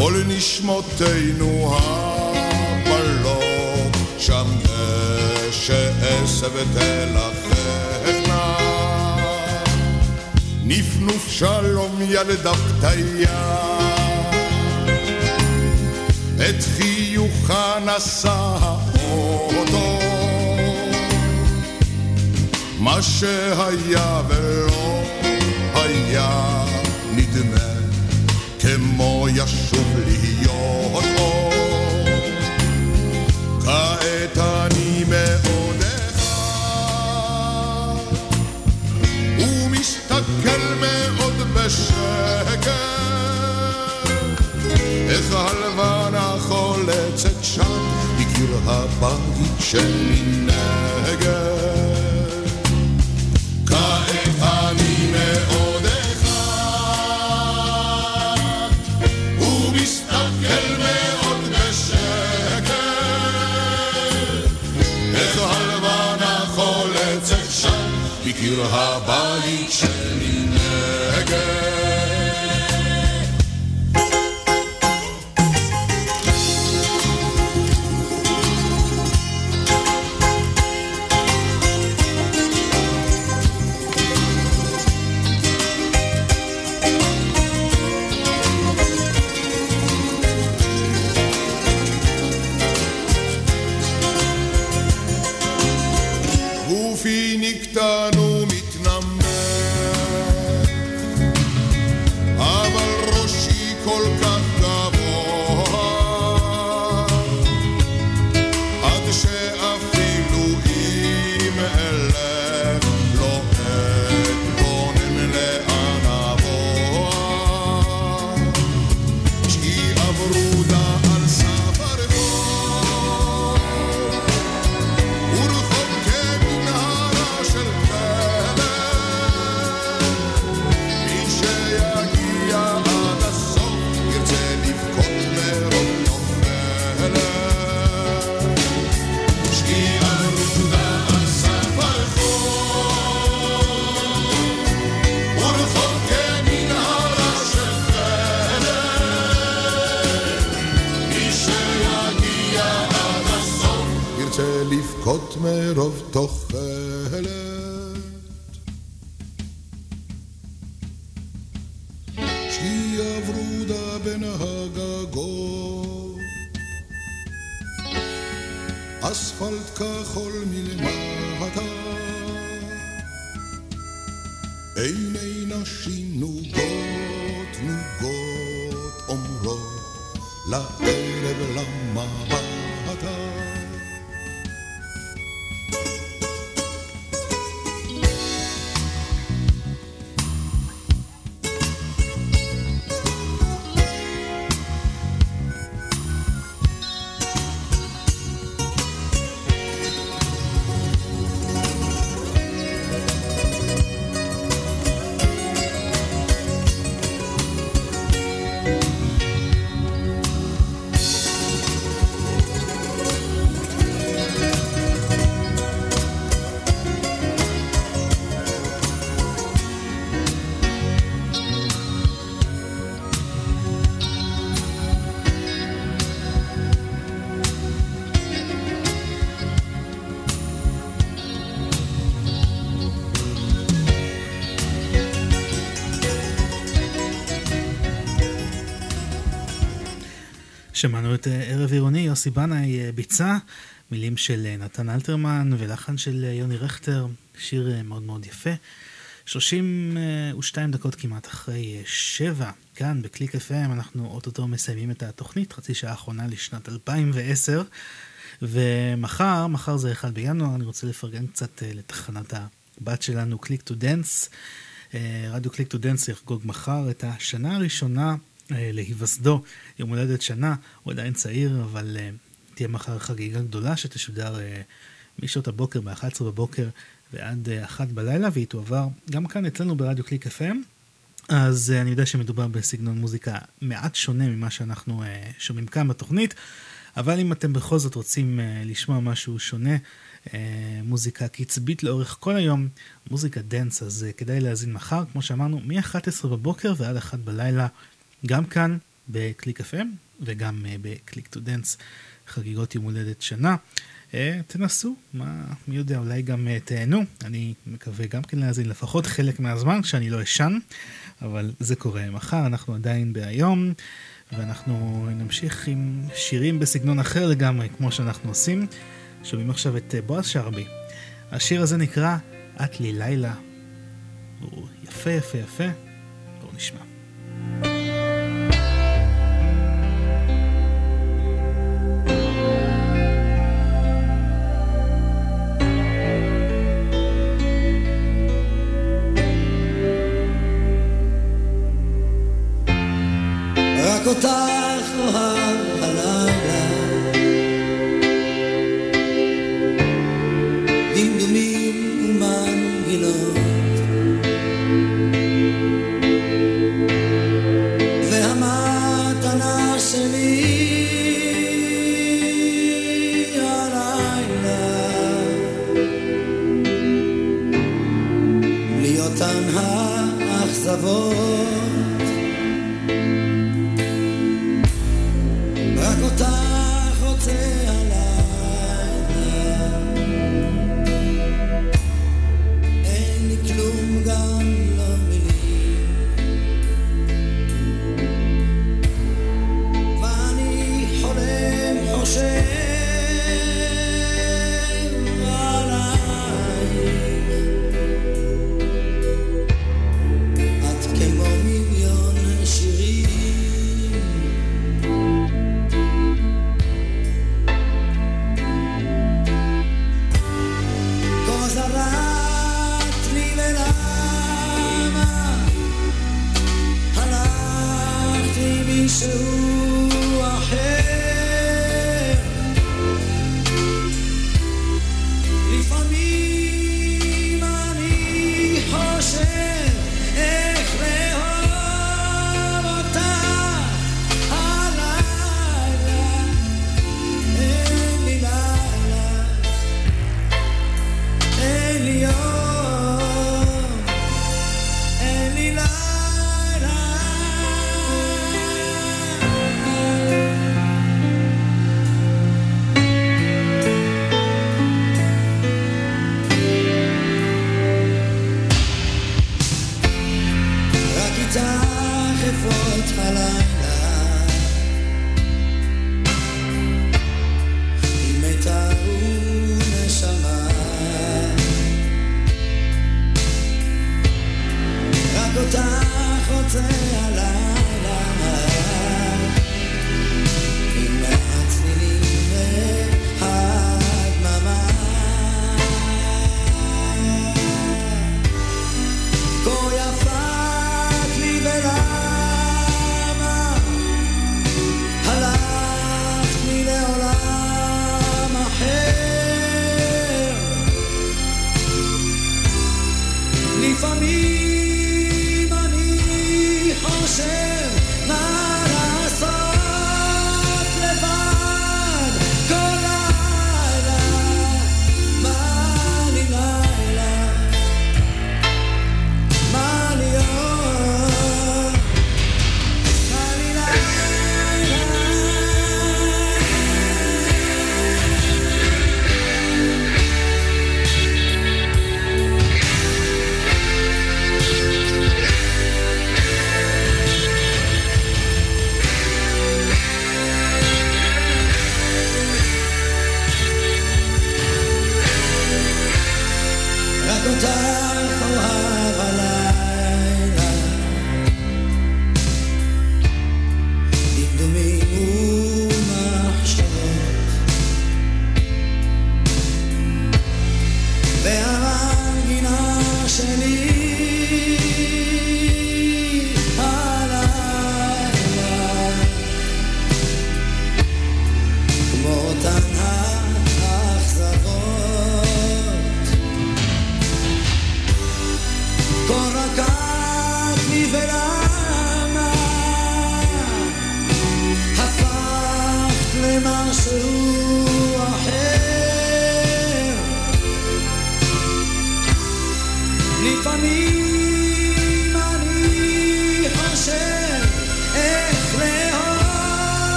כל נשמותינו הבלות שם ותלככנה. נפנוף שלום ילדה פתיה, את חיוכה נשא האוטו. מה שהיה ולא היה נדמה כמו ישוב להיות אור. כעת אני אחד ומסתכל מאוד בשקט איך הלבנה חולצת שם בקיר הבית שמנגד בקיר שמענו את אה, ערב עירוני, יוסי בנאי אה, ביצע, מילים של אה, נתן אלתרמן ולחן של יוני רכטר, שיר מאוד מאוד יפה. 32 דקות כמעט אחרי אה, שבע, כאן ב Click FM אנחנו אוטוטו מסיימים את התוכנית, חצי שעה האחרונה לשנת 2010. ומחר, מחר זה 1 בינואר, אני רוצה לפרגן קצת לתחנת הבת שלנו, Click To Dance. רדיו Click To Dance יחגוג מחר את השנה הראשונה להיווסדו, יום הולדת שנה, הוא עדיין צעיר, אבל אה, תהיה מחר חגיגה גדולה שתשודר אה, משעות הבוקר, ב-11 בבוקר ועד אה, 1 בלילה, והיא תועבר גם כאן אצלנו ברדיו Click FM. אז אה, אני יודע שמדובר בסגנון מוזיקה מעט שונה ממה שאנחנו אה, שומעים כאן בתוכנית, אבל אם אתם בכל זאת רוצים אה, לשמוע משהו שונה, אה, מוזיקה קצבית לאורך כל היום, מוזיקה dance, אז אה, כדאי להאזין מחר, כמו שאמרנו, מ-11 בבוקר ועד 1 בלילה, גם כאן ב Click FM וגם אה, ב Click To Dance, חגיגות יום הולדת שנה. אה, תנסו, מה, מי יודע, אולי גם אה, תהנו. אני מקווה גם כן להאזין לפחות חלק מהזמן כשאני לא אשן, אבל זה קורה מחר, אנחנו עדיין בהיום, ואנחנו נמשיך עם שירים בסגנון אחר לגמרי, כמו שאנחנו עושים. שומעים עכשיו את בועז שרבי. השיר הזה נקרא "את לי לילה". הוא יפה יפה יפה, בואו נשמע.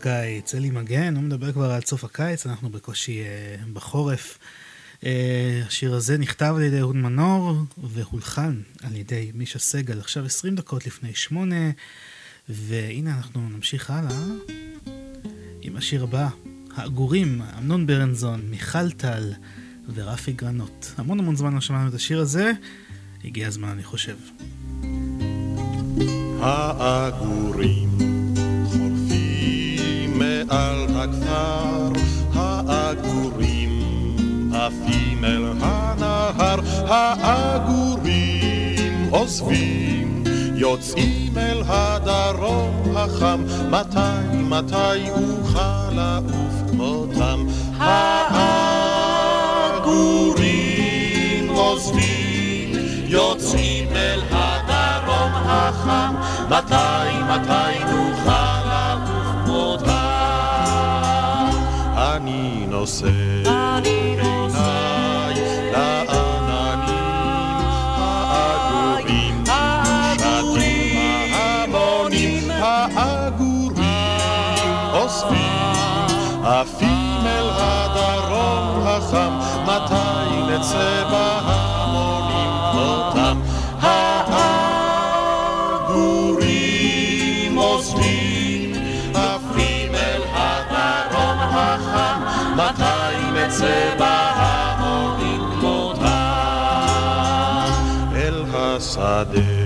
הקיץ, אלי מגן, הוא מדבר כבר על סוף הקיץ, אנחנו בקושי אה, בחורף. אה, השיר הזה נכתב על ידי אהוד מנור והולחן על ידי מישה סגל, עכשיו 20 דקות לפני שמונה, והנה אנחנו נמשיך הלאה עם השיר הבא, האגורים, אמנון ברנזון, מיכל טל ורפי גרנות. המון המון זמן לא שמענו את השיר הזה, הגיע הזמן אני חושב. העגורים מעל הכפר, העגורים עפים אל הנהר, העגורים עוזבים, יוצאים אל הדרום החם, מתי, מתי אוכל לעוף כמותם? העגורים עוזבים, יוצאים אל הדרום החם, מתי, מתי נוכל נושא עיניי לעננים העגורים, שטים ההמונים, העגורים. אוספים, עפים אל הדרום החם, מתי נצא מתי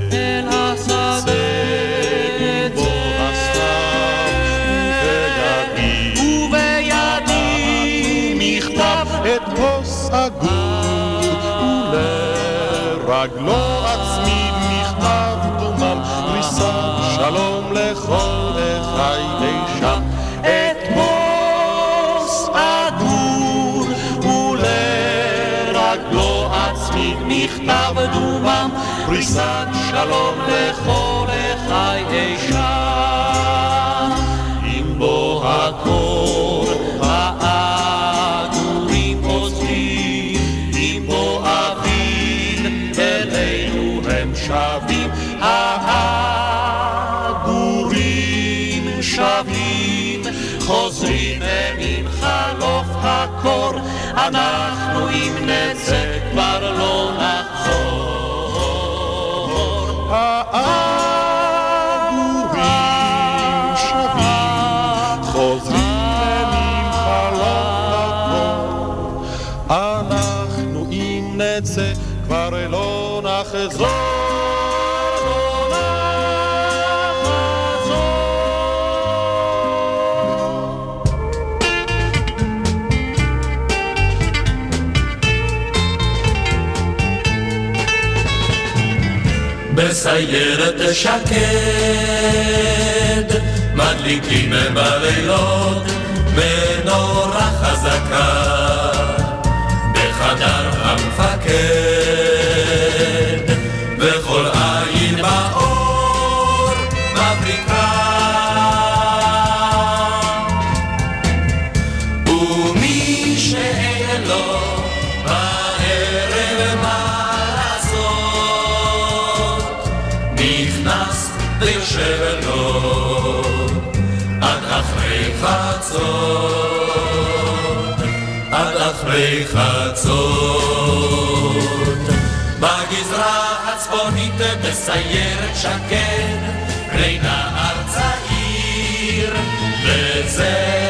פריסת שלום לכל בסיירת שקד, מדליקים בלילות מנורה חזקה אחרי חצות בגזרה הצפונית בסיירת שקד פני נער צעיר וזה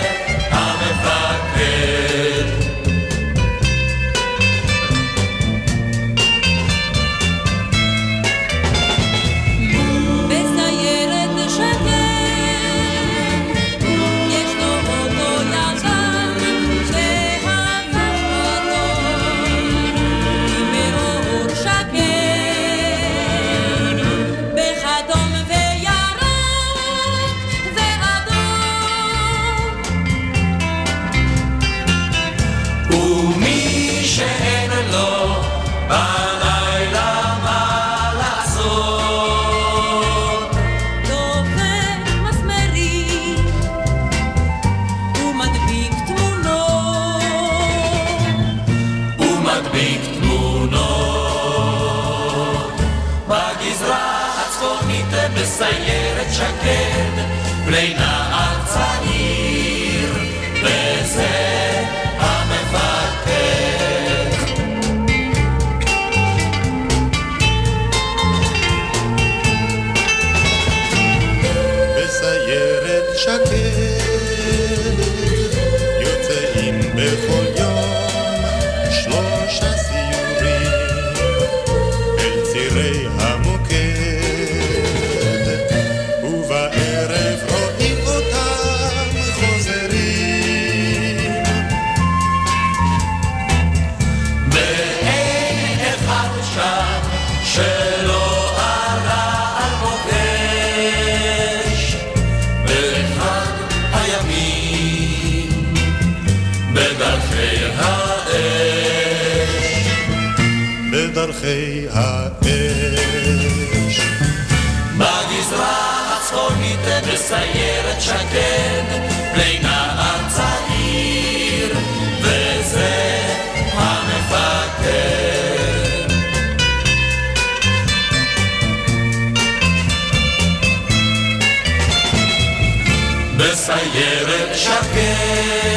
בסיירת שקד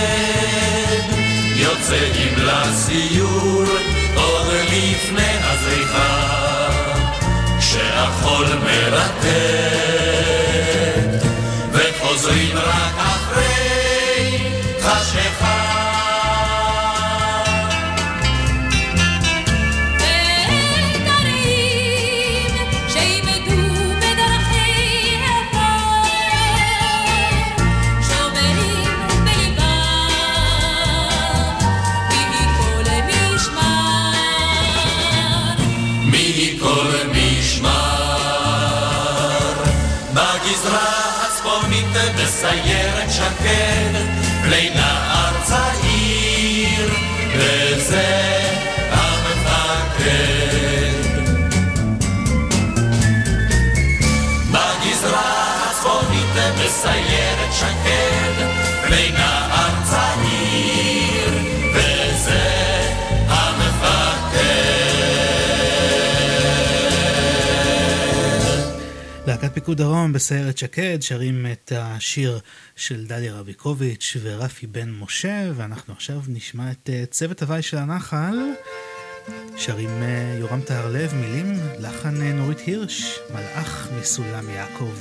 יוצאים לסיור עוד לפני הזריחה. כשהחול מרטט וחוזרים רק צעיר וזה המפקד. בגזרה הצפונית בסיירת שקד נער צעיר וזה המפקד. להקת פיקוד דרום בסיירת שקד שרים את השיר של דליה רביקוביץ' ורפי בן משה ואנחנו עכשיו נשמע את אה, צוות הוואי של הנחל שרים אה, יורם טהרלב, מילים, לחן אה, נורית הירש, מלאך מסולם יעקב.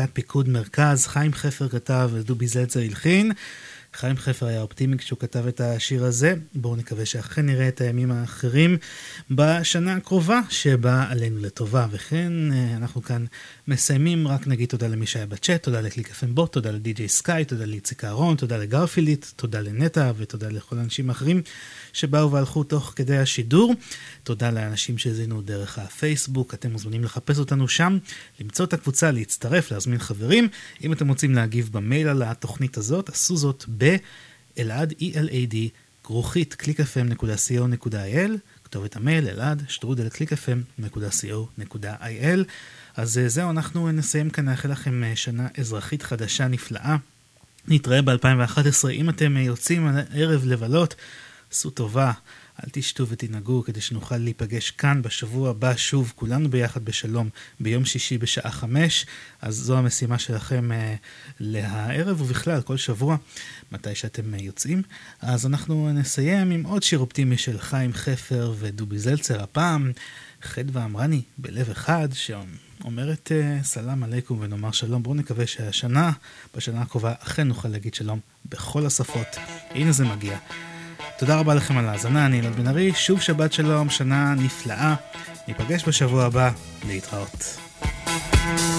להקת פיקוד מרכז, חיים חפר כתב ודובי זלצר הלחין. חיים חפר היה אופטימי כשהוא כתב את השיר הזה. בואו נקווה שאכן נראה את הימים האחרים בשנה הקרובה שבאה עלינו לטובה. וכן, אה, אנחנו כאן מסיימים, רק נגיד תודה למי שהיה בצ'אט, תודה לקליק FM תודה לדי.ג'יי סקאי, תודה לאיציק אהרון, תודה לגרפילית, תודה לנטע ותודה לכל האנשים האחרים שבאו והלכו תוך כדי השידור. תודה לאנשים שהזינו דרך הפייסבוק, אתם מוזמנים לחפש אותנו שם, למצוא את הקבוצה, להצטרף, להזמין חברים. אם אתם רוצים להגיב במייל על התוכנית הזאת, עשו זאת באלעד, E-L-A-D, כרוכית clickfm.co.il, כתובת המייל אלעד, שטרודל clickfm.co.il. אז אה, זהו, אנחנו נסיים כאן, נאחל לכם אה, שנה אזרחית חדשה נפלאה. נתראה ב-2011. אם אתם אה, יוצאים הערב לבלות, עשו טובה. אל תשתו ותנהגו כדי שנוכל להיפגש כאן בשבוע הבא שוב, כולנו ביחד בשלום, ביום שישי בשעה חמש. אז זו המשימה שלכם אה, להערב ובכלל כל שבוע, מתי שאתם אה, יוצאים. אז אנחנו נסיים עם עוד שיר אופטימי של חיים חפר ודובי זלצר, הפעם חדווה אמרני בלב אחד, שאומרת אה, סלאם עליכום ונאמר שלום. בואו נקווה שהשנה, בשנה הקרובה, אכן נוכל להגיד שלום בכל השפות. הנה זה מגיע. תודה רבה לכם על ההאזנה, אני ילד בן ארי, שוב שבת שלום, שנה נפלאה. ניפגש בשבוע הבא, להתראות. thank you